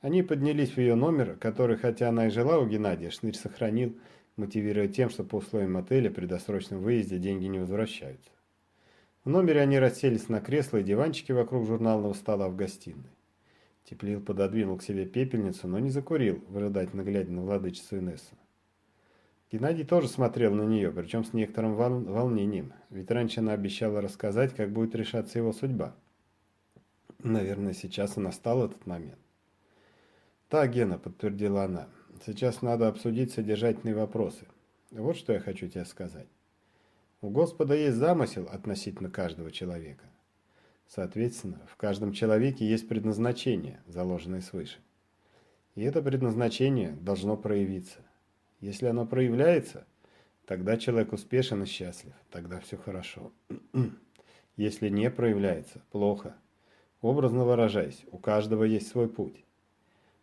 Они поднялись в ее номер, который, хотя она и жила у Геннадия, Шнырь сохранил, мотивируя тем, что по условиям отеля при досрочном выезде деньги не возвращаются. В номере они расселись на кресла и диванчики вокруг журнального стола в гостиной. Теплил пододвинул к себе пепельницу, но не закурил, выжидательно глядя на владычицу Инессу. Геннадий тоже смотрел на нее, причем с некоторым волнением, ведь раньше она обещала рассказать, как будет решаться его судьба. Наверное, сейчас и настал этот момент. «Да, Гена», — подтвердила она, — «сейчас надо обсудить содержательные вопросы. Вот что я хочу тебе сказать. У Господа есть замысел относительно каждого человека. Соответственно, в каждом человеке есть предназначение, заложенное свыше. И это предназначение должно проявиться. Если оно проявляется, тогда человек успешен и счастлив, тогда все хорошо. Если не проявляется, плохо. Образно выражаясь, у каждого есть свой путь.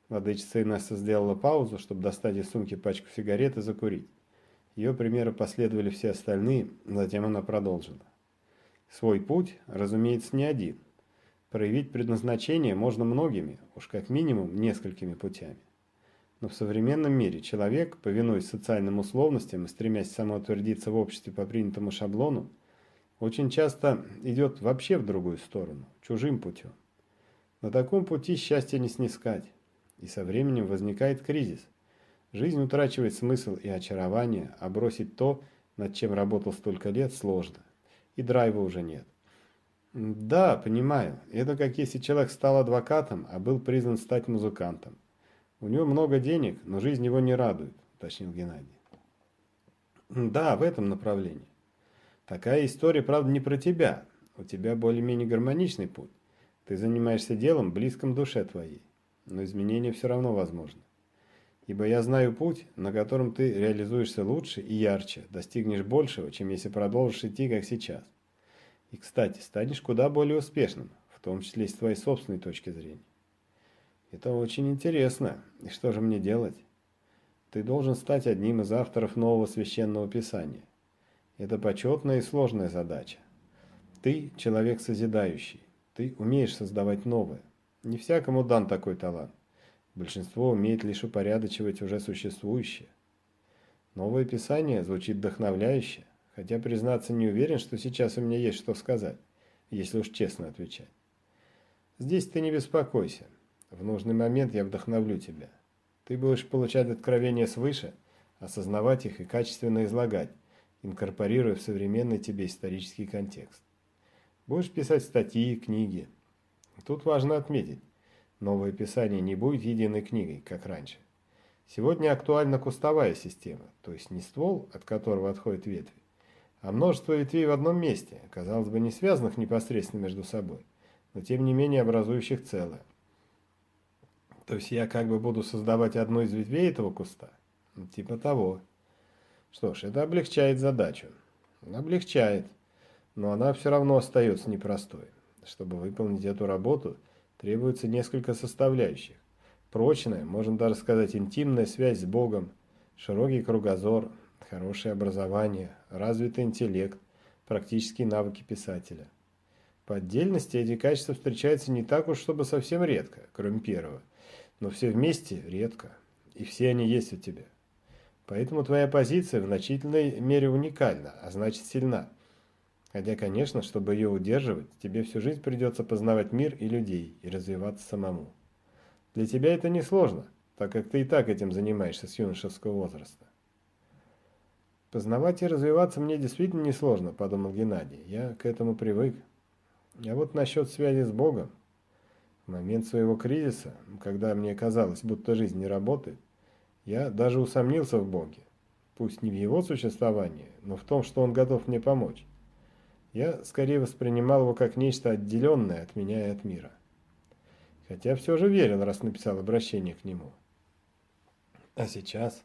Владычица Инесса сделала паузу, чтобы достать из сумки пачку сигарет и закурить. Ее примеру последовали все остальные, затем она продолжила. Свой путь, разумеется, не один. Проявить предназначение можно многими, уж как минимум несколькими путями. Но в современном мире человек, повинуясь социальным условностям и стремясь самоутвердиться в обществе по принятому шаблону, очень часто идет вообще в другую сторону, чужим путем. На таком пути счастья не снискать, и со временем возникает кризис. Жизнь утрачивает смысл и очарование, а бросить то, над чем работал столько лет, сложно. И драйва уже нет. Да, понимаю. Это как если человек стал адвокатом, а был признан стать музыкантом. У него много денег, но жизнь его не радует, уточнил Геннадий. Да, в этом направлении. Такая история, правда, не про тебя. У тебя более-менее гармоничный путь. Ты занимаешься делом, близком душе твоей. Но изменения все равно возможны. Ибо я знаю путь, на котором ты реализуешься лучше и ярче, достигнешь большего, чем если продолжишь идти, как сейчас. И, кстати, станешь куда более успешным, в том числе с твоей собственной точки зрения. Это очень интересно. И что же мне делать? Ты должен стать одним из авторов нового священного писания. Это почетная и сложная задача. Ты человек созидающий. Ты умеешь создавать новое. Не всякому дан такой талант. Большинство умеет лишь упорядочивать уже существующее. Новое писание звучит вдохновляюще, хотя, признаться, не уверен, что сейчас у меня есть что сказать, если уж честно отвечать. Здесь ты не беспокойся. В нужный момент я вдохновлю тебя. Ты будешь получать откровения свыше, осознавать их и качественно излагать, инкорпорируя в современный тебе исторический контекст. Будешь писать статьи, книги. Тут важно отметить, новое писание не будет единой книгой, как раньше. Сегодня актуальна кустовая система, то есть не ствол, от которого отходят ветви, а множество ветвей в одном месте, казалось бы, не связанных непосредственно между собой, но тем не менее образующих целое. То есть я как бы буду создавать одну из ветвей этого куста? Типа того. Что ж, это облегчает задачу. Облегчает но она все равно остается непростой. Чтобы выполнить эту работу, требуется несколько составляющих. Прочная, можно даже сказать, интимная связь с Богом, широкий кругозор, хорошее образование, развитый интеллект, практические навыки писателя. По отдельности эти качества встречаются не так уж, чтобы совсем редко, кроме первого, но все вместе редко, и все они есть у тебя. Поэтому твоя позиция в значительной мере уникальна, а значит сильна. Хотя, конечно, чтобы ее удерживать, тебе всю жизнь придется познавать мир и людей и развиваться самому. Для тебя это несложно, так как ты и так этим занимаешься с юношеского возраста. Познавать и развиваться мне действительно несложно, подумал Геннадий. Я к этому привык. А вот насчет связи с Богом. В момент своего кризиса, когда мне казалось, будто жизнь не работает, я даже усомнился в Боге. Пусть не в его существовании, но в том, что он готов мне помочь. Я скорее воспринимал его как нечто отделенное от меня и от мира. Хотя все же верил, раз написал обращение к нему. А сейчас?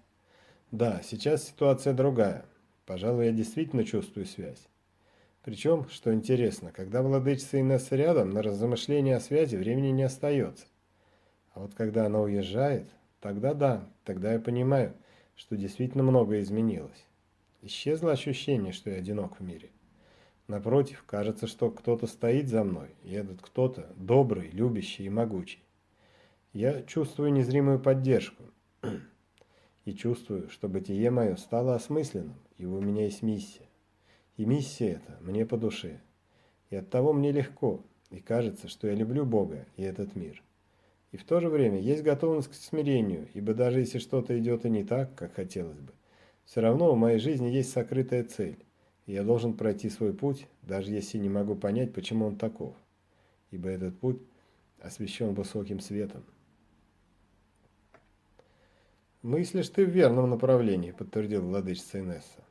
Да, сейчас ситуация другая. Пожалуй, я действительно чувствую связь. Причем, что интересно, когда владычица Инесса рядом, на размышления о связи времени не остается. А вот когда она уезжает, тогда да, тогда я понимаю, что действительно многое изменилось. Исчезло ощущение, что я одинок в мире. Напротив, кажется, что кто-то стоит за мной, и этот кто-то добрый, любящий и могучий. Я чувствую незримую поддержку. И чувствую, что бытие мое стало осмысленным, и у меня есть миссия. И миссия эта мне по душе. И от того мне легко, и кажется, что я люблю Бога и этот мир. И в то же время есть готовность к смирению, ибо даже если что-то идет и не так, как хотелось бы, все равно в моей жизни есть сокрытая цель я должен пройти свой путь, даже если не могу понять, почему он таков, ибо этот путь освещен высоким светом. «Мыслишь ты в верном направлении», — подтвердил владычица Инесса.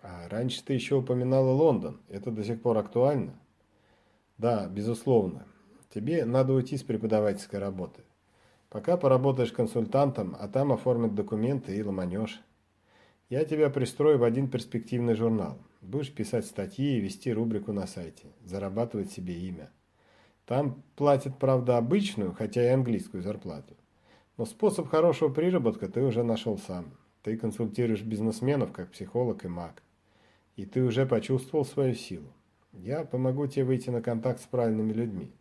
«А раньше ты еще упоминала Лондон. Это до сих пор актуально?» «Да, безусловно. Тебе надо уйти с преподавательской работы. Пока поработаешь консультантом, а там оформят документы и ломанешь». Я тебя пристрою в один перспективный журнал. Будешь писать статьи и вести рубрику на сайте. Зарабатывать себе имя. Там платят, правда, обычную, хотя и английскую зарплату. Но способ хорошего приработка ты уже нашел сам. Ты консультируешь бизнесменов как психолог и маг. И ты уже почувствовал свою силу. Я помогу тебе выйти на контакт с правильными людьми.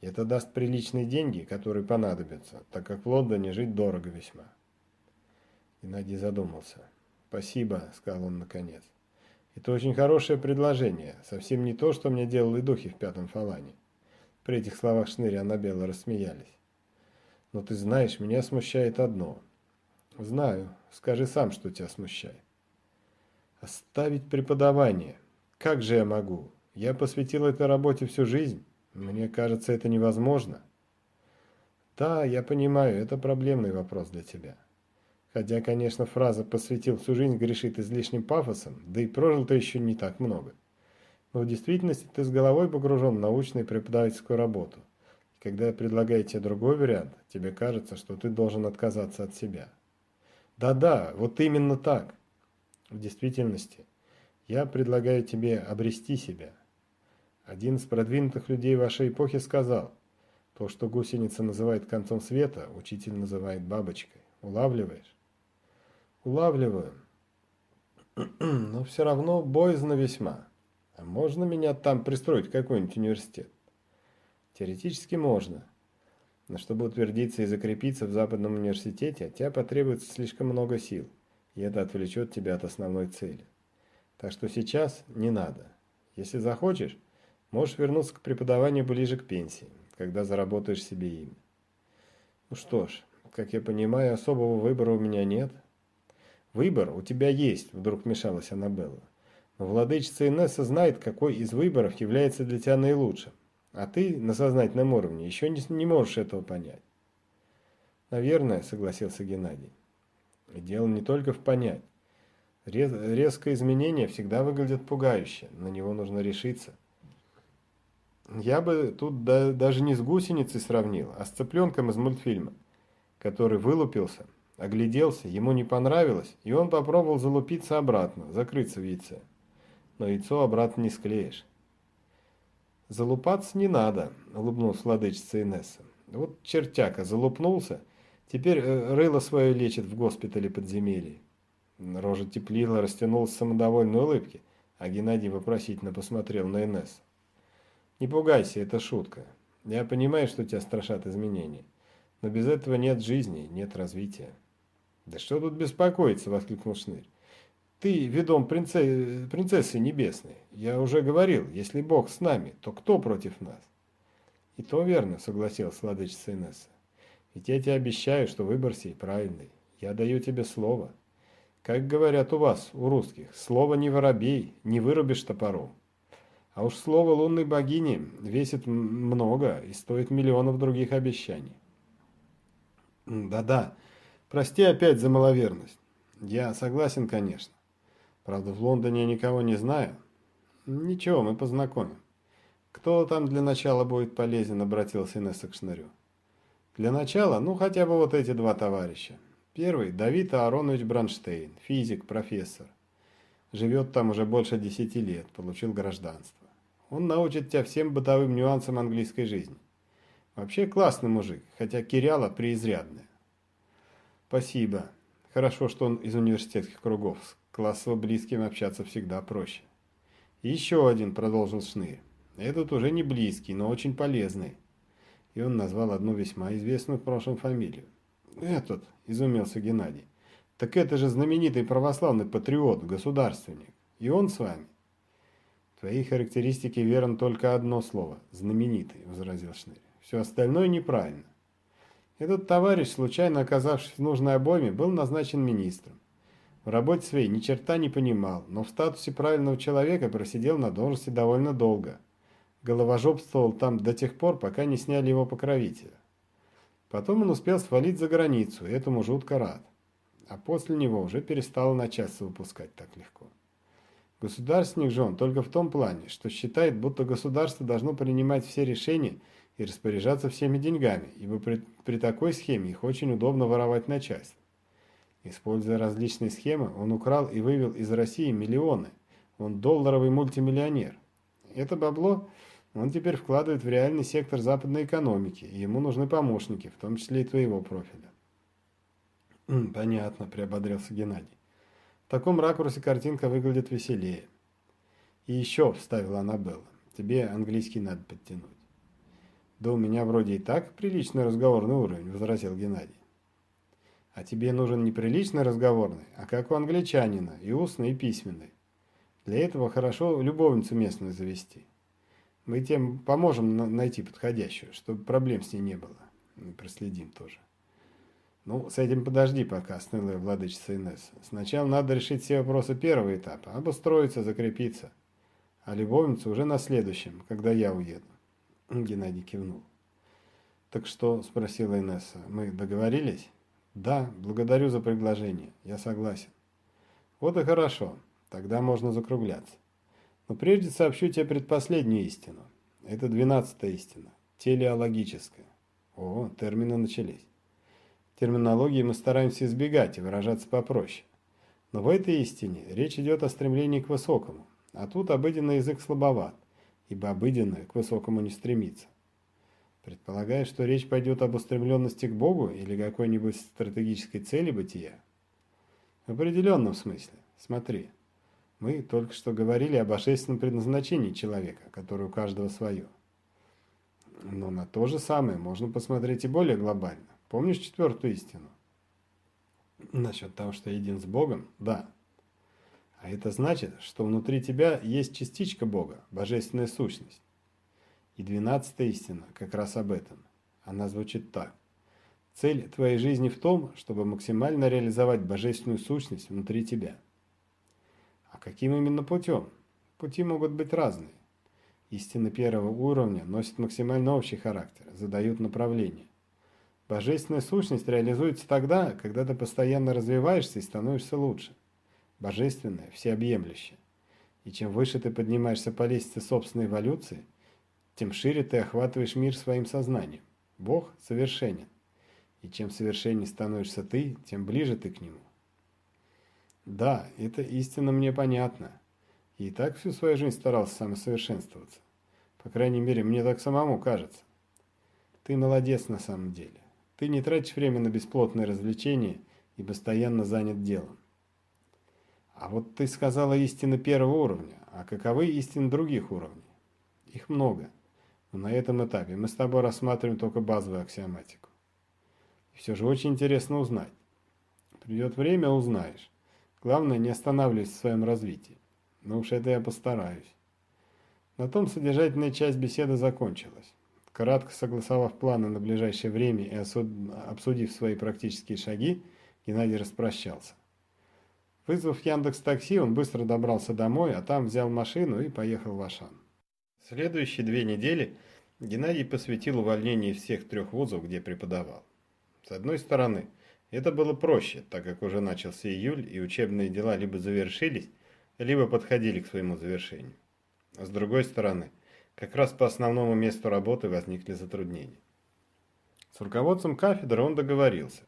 Это даст приличные деньги, которые понадобятся, так как в Лондоне жить дорого весьма. Геннадий задумался. «Спасибо», — сказал он наконец. Это очень хорошее предложение, совсем не то, что мне делали духи в пятом фалане. При этих словах Шныри и Аннабелла рассмеялись. Но ты знаешь, меня смущает одно. Знаю. Скажи сам, что тебя смущает. Оставить преподавание. Как же я могу? Я посвятил этой работе всю жизнь. Мне кажется, это невозможно. Да, я понимаю, это проблемный вопрос для тебя. Хотя, конечно, фраза «посвятил всю жизнь» грешит излишним пафосом, да и прожил ты еще не так много. Но в действительности ты с головой погружен в научную и преподавательскую работу. И когда я предлагаю тебе другой вариант, тебе кажется, что ты должен отказаться от себя. Да-да, вот именно так. В действительности, я предлагаю тебе обрести себя. Один из продвинутых людей вашей эпохи сказал, то, что гусеница называет концом света, учитель называет бабочкой. Улавливаешь? Улавливаю. Но все равно боязно весьма. А можно меня там пристроить в какой-нибудь университет? Теоретически можно. Но чтобы утвердиться и закрепиться в Западном университете, от тебя потребуется слишком много сил, и это отвлечет тебя от основной цели. Так что сейчас не надо. Если захочешь, можешь вернуться к преподаванию ближе к пенсии, когда заработаешь себе имя. Ну что ж, как я понимаю, особого выбора у меня нет. Выбор у тебя есть, вдруг вмешалась Аннабелла. Но владычица Инесса знает, какой из выборов является для тебя наилучшим. А ты на сознательном уровне еще не, не можешь этого понять. Наверное, согласился Геннадий. И дело не только в понять. Рез, резкое изменение всегда выглядит пугающе, на него нужно решиться. Я бы тут да, даже не с гусеницей сравнил, а с цыпленком из мультфильма, который вылупился, огляделся, ему не понравилось, и он попробовал залупиться обратно, закрыться в яйце. Но яйцо обратно не склеишь. «Залупаться не надо», — улыбнулась владычица Инесса. «Вот чертяка залупнулся, теперь э, рыло свое лечит в госпитале подземелья». Рожа теплила, растянулась в самодовольной улыбке, а Геннадий вопросительно посмотрел на Инессу. «Не пугайся, это шутка. Я понимаю, что тебя страшат изменения, но без этого нет жизни, нет развития». «Да что тут беспокоиться?» — воскликнул Шнырь. Ты ведом принцессы, принцессы небесной. Я уже говорил, если Бог с нами, то кто против нас? И то верно, согласилась владычица Инесса. Ведь я тебе обещаю, что выбор сей правильный. Я даю тебе слово. Как говорят у вас, у русских, слово не воробей, не вырубишь топором. А уж слово лунной богини весит много и стоит миллионов других обещаний. Да-да, прости опять за маловерность. Я согласен, конечно. Правда, в Лондоне я никого не знаю. Ничего, мы познакомим. Кто там для начала будет полезен, обратился Инесса к Шнырю. Для начала, ну хотя бы вот эти два товарища. Первый – Давид Ааронович Бронштейн, физик, профессор. Живет там уже больше десяти лет, получил гражданство. Он научит тебя всем бытовым нюансам английской жизни. Вообще классный мужик, хотя Киряла преизрядная. Спасибо. Хорошо, что он из университетских кругов, классово близким общаться всегда проще. еще один, продолжил Шнырь. Этот уже не близкий, но очень полезный. И он назвал одну весьма известную в прошлом фамилию. Этот, изумился Геннадий. Так это же знаменитый православный патриот, государственник. И он с вами. Твоей характеристике верно только одно слово – знаменитый, возразил Шнырь. Все остальное неправильно. Этот товарищ, случайно оказавшись в нужной обойме, был назначен министром. В работе своей ни черта не понимал, но в статусе правильного человека просидел на должности довольно долго. Головожопствовал там до тех пор, пока не сняли его покровителя. Потом он успел свалить за границу, и этому жутко рад. А после него уже перестал начальство выпускать так легко. Государственник же он только в том плане, что считает, будто государство должно принимать все решения и распоряжаться всеми деньгами, ибо при, при такой схеме их очень удобно воровать начальство. Используя различные схемы, он украл и вывел из России миллионы. Он долларовый мультимиллионер. Это бабло он теперь вкладывает в реальный сектор западной экономики, и ему нужны помощники, в том числе и твоего профиля. «Понятно», – приободрился Геннадий. «В таком ракурсе картинка выглядит веселее». «И еще», – вставила Аннабелла, – «тебе английский надо подтянуть». «Да у меня вроде и так приличный разговорный уровень», – возразил Геннадий. А тебе нужен не приличный разговорный, а как у англичанина, и устный, и письменный. Для этого хорошо любовницу местную завести. Мы тем поможем найти подходящую, чтобы проблем с ней не было. И проследим тоже. Ну, с этим подожди пока, снылая владычица Инесса. Сначала надо решить все вопросы первого этапа, обустроиться, закрепиться. А любовницу уже на следующем, когда я уеду. Геннадий кивнул. «Так что?» – спросила Инесса. «Мы договорились?» «Да, благодарю за предложение. Я согласен». «Вот и хорошо. Тогда можно закругляться. Но прежде сообщу тебе предпоследнюю истину. Это двенадцатая истина. Телеологическая. О, термины начались. Терминологии мы стараемся избегать и выражаться попроще. Но в этой истине речь идет о стремлении к высокому, а тут обыденный язык слабоват, ибо обыденное к высокому не стремится. Предполагая, что речь пойдет об устремленности к Богу или какой-нибудь стратегической цели бытия? В определенном смысле. Смотри. Мы только что говорили о божественном предназначении человека, которое у каждого свое. Но на то же самое можно посмотреть и более глобально. Помнишь четвертую истину? Насчет того, что един с Богом? Да. А это значит, что внутри тебя есть частичка Бога, божественная сущность. И двенадцатая истина как раз об этом. Она звучит так. Цель твоей жизни в том, чтобы максимально реализовать божественную сущность внутри тебя. А каким именно путем? Пути могут быть разные. Истины первого уровня носят максимально общий характер, задают направление. Божественная сущность реализуется тогда, когда ты постоянно развиваешься и становишься лучше. Божественное, всеобъемлющее. И чем выше ты поднимаешься по лестнице собственной эволюции, тем шире ты охватываешь мир своим сознанием. Бог совершенен. И чем совершеннее становишься ты, тем ближе ты к Нему. Да, это истинно мне понятно. И так всю свою жизнь старался самосовершенствоваться. По крайней мере, мне так самому кажется. Ты молодец на самом деле. Ты не тратишь время на бесплотные развлечения и постоянно занят делом. А вот ты сказала истины первого уровня, а каковы истины других уровней? Их много. Но на этом этапе мы с тобой рассматриваем только базовую аксиоматику. И все же очень интересно узнать. Придет время, узнаешь. Главное, не останавливайся в своем развитии. Но уж это я постараюсь. На том содержательная часть беседы закончилась. Кратко согласовав планы на ближайшее время и обсудив свои практические шаги, Геннадий распрощался. Вызвав Яндекс Такси, он быстро добрался домой, а там взял машину и поехал в Ашан. Следующие две недели Геннадий посвятил увольнению всех трех вузов, где преподавал. С одной стороны, это было проще, так как уже начался июль, и учебные дела либо завершились, либо подходили к своему завершению. А с другой стороны, как раз по основному месту работы возникли затруднения. С руководством кафедры он договорился.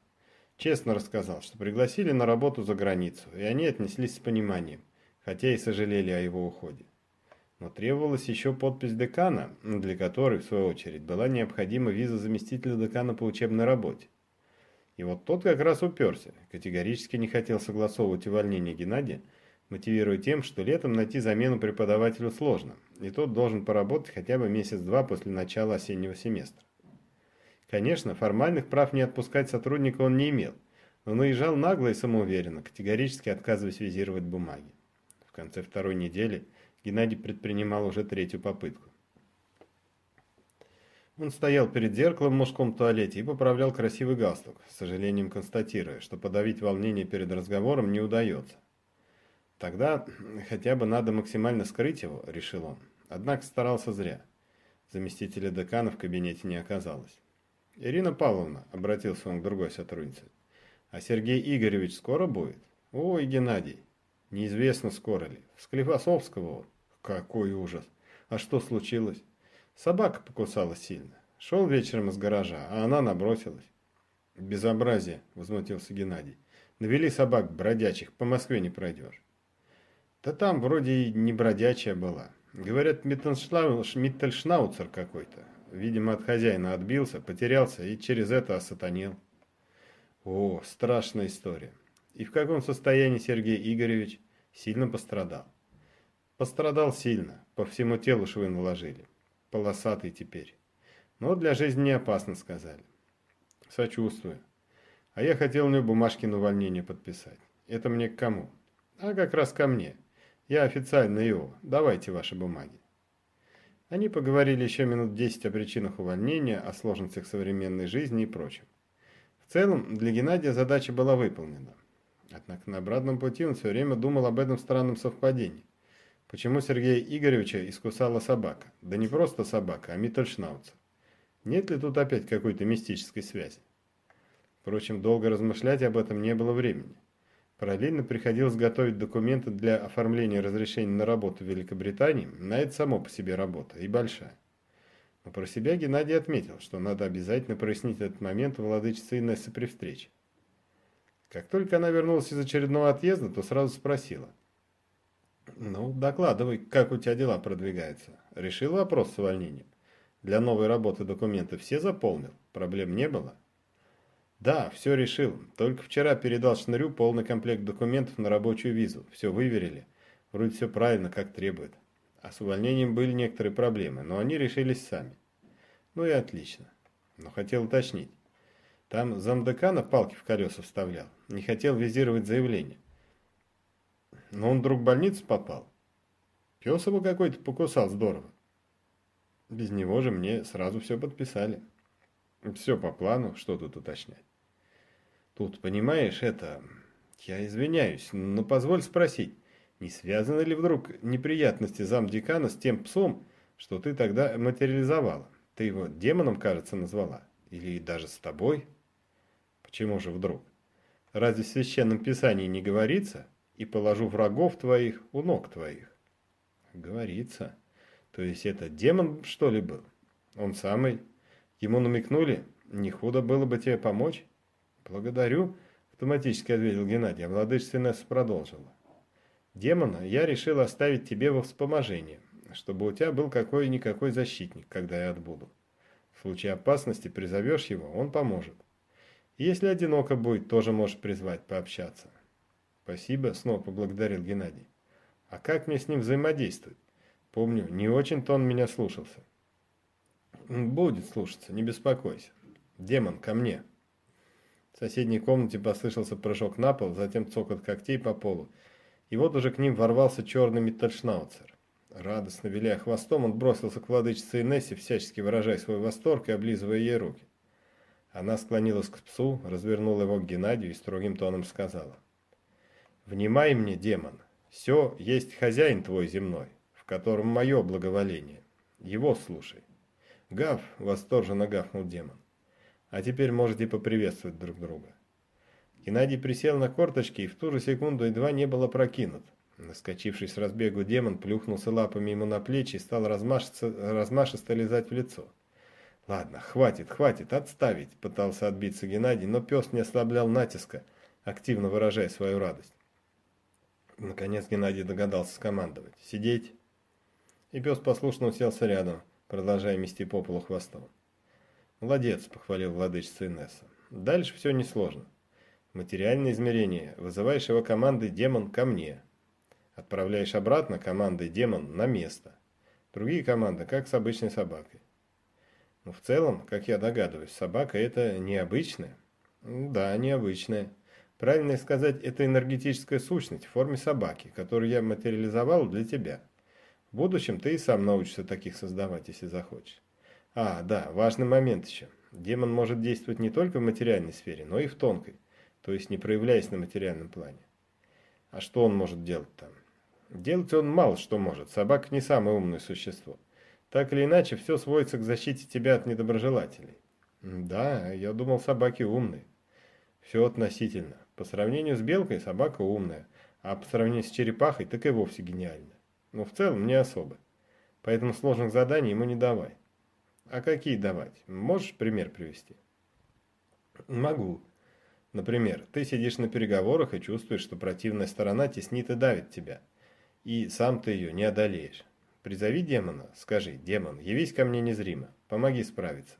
Честно рассказал, что пригласили на работу за границу, и они отнеслись с пониманием, хотя и сожалели о его уходе. Но требовалась еще подпись декана, для которой, в свою очередь, была необходима виза заместителя декана по учебной работе. И вот тот как раз уперся, категорически не хотел согласовывать увольнение Геннадия, мотивируя тем, что летом найти замену преподавателю сложно, и тот должен поработать хотя бы месяц-два после начала осеннего семестра. Конечно, формальных прав не отпускать сотрудника он не имел, но наезжал нагло и самоуверенно, категорически отказываясь визировать бумаги. В конце второй недели Геннадий предпринимал уже третью попытку. Он стоял перед зеркалом в мужском туалете и поправлял красивый галстук, с сожалением констатируя, что подавить волнение перед разговором не удается. Тогда хотя бы надо максимально скрыть его, решил он. Однако старался зря. Заместителя декана в кабинете не оказалось. «Ирина Павловна», — обратился он к другой сотруднице, — «а Сергей Игоревич скоро будет?» «Ой, Геннадий, неизвестно скоро ли. В Склифосовского вот». «Какой ужас! А что случилось?» Собака покусала сильно. Шел вечером из гаража, а она набросилась. «Безобразие!» – возмутился Геннадий. «Навели собак бродячих, по Москве не пройдешь». «Да там вроде и не бродячая была. Говорят, Миттельшнауцер какой-то. Видимо, от хозяина отбился, потерялся и через это осатанел». «О, страшная история. И в каком состоянии Сергей Игоревич? Сильно пострадал?» «Пострадал сильно. По всему телу швы наложили полосатый теперь. Но для жизни не опасно, сказали. Сочувствую. А я хотел мне бумажки на увольнение подписать. Это мне к кому? А как раз ко мне. Я официально его. Давайте ваши бумаги. Они поговорили еще минут десять о причинах увольнения, о сложностях современной жизни и прочем. В целом, для Геннадия задача была выполнена. Однако на обратном пути он все время думал об этом странном совпадении. Почему Сергея Игоревича искусала собака? Да не просто собака, а Миттельшнауцер. Нет ли тут опять какой-то мистической связи? Впрочем, долго размышлять об этом не было времени. Параллельно приходилось готовить документы для оформления разрешения на работу в Великобритании, на это само по себе работа, и большая. Но про себя Геннадий отметил, что надо обязательно прояснить этот момент у владычицы Инессы при встрече. Как только она вернулась из очередного отъезда, то сразу спросила. «Ну, докладывай, как у тебя дела продвигаются? Решил вопрос с увольнением? Для новой работы документы все заполнил? Проблем не было?» «Да, все решил. Только вчера передал Шнырю полный комплект документов на рабочую визу. Все выверили. Вроде все правильно, как требует. А с увольнением были некоторые проблемы, но они решились сами. Ну и отлично. Но хотел уточнить. Там замдекана палки в колеса вставлял. Не хотел визировать заявление. Но он вдруг в больницу попал. Пес его какой-то покусал здорово. Без него же мне сразу все подписали. Все по плану, что тут уточнять. Тут, понимаешь, это... Я извиняюсь, но позволь спросить, не связаны ли вдруг неприятности замдекана с тем псом, что ты тогда материализовала? Ты его демоном, кажется, назвала? Или даже с тобой? Почему же вдруг? Разве в Священном Писании не говорится «и положу врагов твоих у ног твоих»? Говорится. То есть это демон, что ли, был? Он самый? Ему намекнули, не худо было бы тебе помочь? «Благодарю», – автоматически ответил Геннадий, а владычество Инесса продолжила. «Демона я решил оставить тебе во вспоможение, чтобы у тебя был какой-никакой защитник, когда я отбуду. В случае опасности призовешь его, он поможет. Если одиноко будет, тоже можешь призвать пообщаться». «Спасибо», – снова поблагодарил Геннадий. «А как мне с ним взаимодействовать? Помню, не очень-то он меня слушался». «Будет слушаться, не беспокойся. Демон, ко мне». В соседней комнате послышался прыжок на пол, затем цокот когтей по полу. И вот уже к ним ворвался черный метальшнауцер. Радостно виляя хвостом, он бросился к владычице Инессе, всячески выражая свой восторг и облизывая ей руки. Она склонилась к псу, развернула его к Геннадию и строгим тоном сказала. «Внимай мне, демон, все есть хозяин твой земной, в котором мое благоволение. Его слушай». «Гав!» — восторженно гавкнул демон. А теперь можете поприветствовать друг друга. Геннадий присел на корточки и в ту же секунду едва не был опрокинут. Наскочивший с разбегу демон плюхнулся лапами ему на плечи и стал размашисто лизать в лицо. «Ладно, хватит, хватит, отставить!» – пытался отбиться Геннадий, но пес не ослаблял натиска, активно выражая свою радость. Наконец Геннадий догадался скомандовать. «Сидеть!» И пес послушно уселся рядом, продолжая мести по полу хвостом. «Молодец», – похвалил владычица Инесса. «Дальше все несложно. Материальное измерение. Вызываешь его командой «демон» ко мне. Отправляешь обратно командой «демон» на место. Другие команды, как с обычной собакой. Но в целом, как я догадываюсь, собака это необычная. Да, необычная. Правильно сказать, это энергетическая сущность в форме собаки, которую я материализовал для тебя. В будущем ты и сам научишься таких создавать, если захочешь. А, да, важный момент еще. Демон может действовать не только в материальной сфере, но и в тонкой, то есть не проявляясь на материальном плане. А что он может делать там? Делать он мало что может, собака не самое умное существо. Так или иначе, все сводится к защите тебя от недоброжелателей. Да, я думал, собаки умные. Все относительно. По сравнению с белкой, собака умная, а по сравнению с черепахой, так и вовсе гениальна. Но в целом не особо. Поэтому сложных заданий ему не давай. А какие давать? Можешь пример привести? Могу. Например, ты сидишь на переговорах и чувствуешь, что противная сторона теснит и давит тебя. И сам ты ее не одолеешь. Призови демона, скажи, демон, явись ко мне незримо, помоги справиться.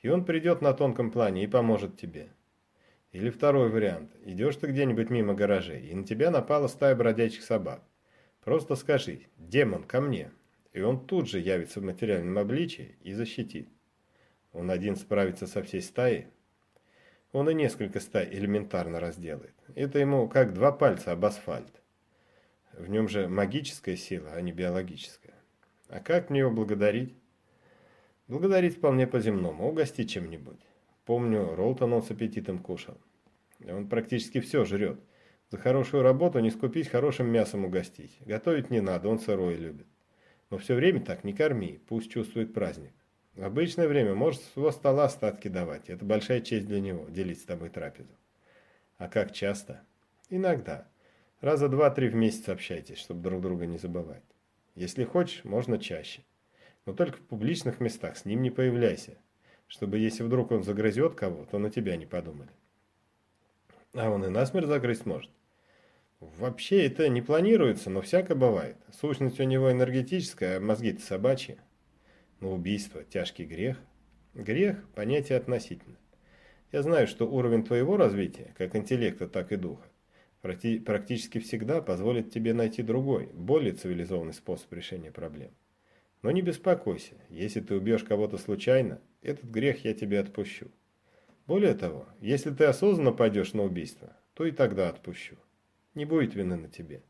И он придет на тонком плане и поможет тебе. Или второй вариант. Идешь ты где-нибудь мимо гаражей, и на тебя напала стая бродячих собак. Просто скажи, демон, ко мне, и он тут же явится в материальном обличии и защитит. Он один справится со всей стаей. Он и несколько стай элементарно разделает. Это ему как два пальца об асфальт. В нем же магическая сила, а не биологическая. А как мне его благодарить? Благодарить вполне по-земному, угостить чем-нибудь. Помню, Ролтон он с аппетитом кушал. Он практически все жрет. За хорошую работу не скупись хорошим мясом угостить. Готовить не надо, он сырое любит. Но все время так не корми, пусть чувствует праздник. В обычное время может с его стола остатки давать. Это большая честь для него, делить с тобой трапезу. А как часто? Иногда. Раза два-три в месяц общайтесь, чтобы друг друга не забывать. Если хочешь, можно чаще. Но только в публичных местах с ним не появляйся, чтобы если вдруг он загрызет кого, то на тебя не подумали. А он и насмерть загрызть может. Вообще это не планируется, но всяко бывает. Сущность у него энергетическая, а мозги-то собачьи. Но убийство – тяжкий грех. Грех – понятие относительно. Я знаю, что уровень твоего развития, как интеллекта, так и духа, практически всегда позволит тебе найти другой, более цивилизованный способ решения проблем. Но не беспокойся, если ты убьешь кого-то случайно, этот грех я тебе отпущу. Более того, если ты осознанно пойдешь на убийство, то и тогда отпущу. Не будет вины на тебе.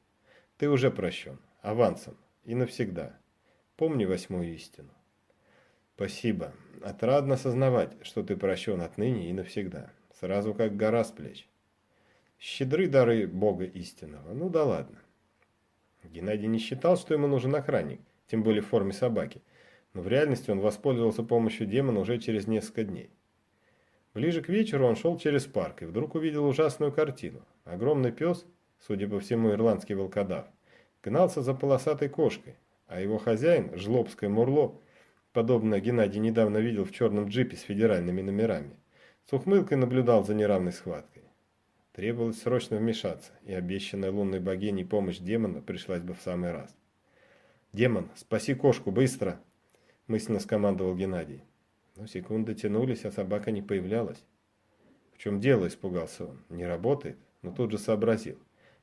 Ты уже прощен, авансом и навсегда. Помни восьмую истину. Спасибо. Отрадно сознавать, что ты прощен отныне и навсегда. Сразу как гора с плеч. Щедры дары Бога истинного. Ну да ладно. Геннадий не считал, что ему нужен охранник, тем более в форме собаки. Но в реальности он воспользовался помощью демона уже через несколько дней. Ближе к вечеру он шел через парк и вдруг увидел ужасную картину. Огромный пес, судя по всему ирландский волкодав, гнался за полосатой кошкой, а его хозяин, жлобское мурло, подобное Геннадий недавно видел в черном джипе с федеральными номерами, с ухмылкой наблюдал за неравной схваткой. Требовалось срочно вмешаться, и обещанная лунной богиней помощь демона пришлась бы в самый раз. «Демон, спаси кошку, быстро!» – мысленно скомандовал Геннадий. Но секунды тянулись, а собака не появлялась. «В чем дело?» – испугался он. «Не работает?» Но тут же сообразил.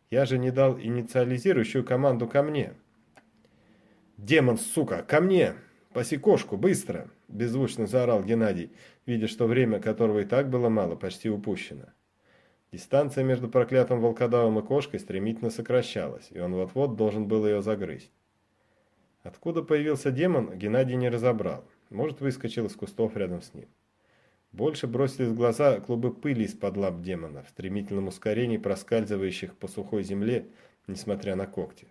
«Я же не дал инициализирующую команду ко мне!» «Демон, сука, ко мне! Паси кошку, быстро!» – беззвучно заорал Геннадий, видя, что время которого и так было мало, почти упущено. Дистанция между проклятым волкодавом и кошкой стремительно сокращалась, и он вот-вот должен был ее загрызть. Откуда появился демон, Геннадий не разобрал. Может, выскочил из кустов рядом с ним. Больше бросились в глаза клубы пыли из-под лап демона, в стремительном ускорении проскальзывающих по сухой земле, несмотря на когти.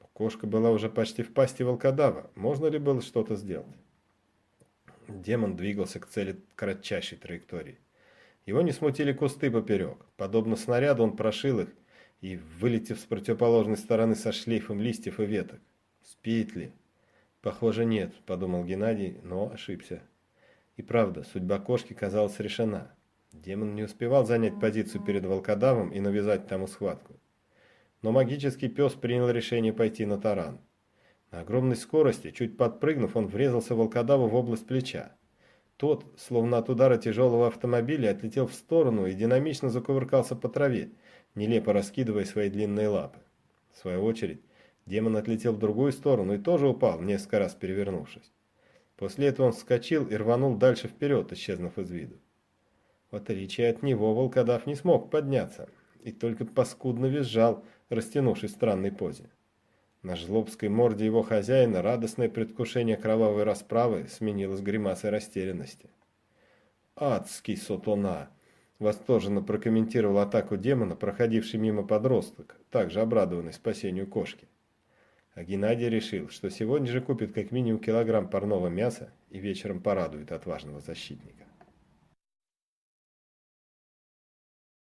Но кошка была уже почти в пасти волкодава. Можно ли было что-то сделать? Демон двигался к цели кратчайшей траектории. Его не смутили кусты поперек. Подобно снаряду он прошил их и, вылетев с противоположной стороны со шлейфом листьев и веток. Спит ли? Похоже, нет, подумал Геннадий, но ошибся. И правда, судьба кошки казалась решена. Демон не успевал занять позицию перед волкодавом и навязать тому схватку. Но магический пес принял решение пойти на таран. На огромной скорости, чуть подпрыгнув, он врезался волкодаву в область плеча. Тот, словно от удара тяжелого автомобиля, отлетел в сторону и динамично закувыркался по траве, нелепо раскидывая свои длинные лапы. В свою очередь, демон отлетел в другую сторону и тоже упал, несколько раз перевернувшись. После этого он вскочил и рванул дальше вперед, исчезнув из виду. В отличие от него, волкодав не смог подняться и только паскудно визжал, растянувшись в странной позе. На жлобской морде его хозяина радостное предвкушение кровавой расправы сменилось гримасой растерянности. «Адский сотона!» – восторженно прокомментировал атаку демона, проходивший мимо подросток, также обрадованный спасению кошки. А Геннадий решил, что сегодня же купит как минимум килограмм парного мяса и вечером порадует отважного защитника.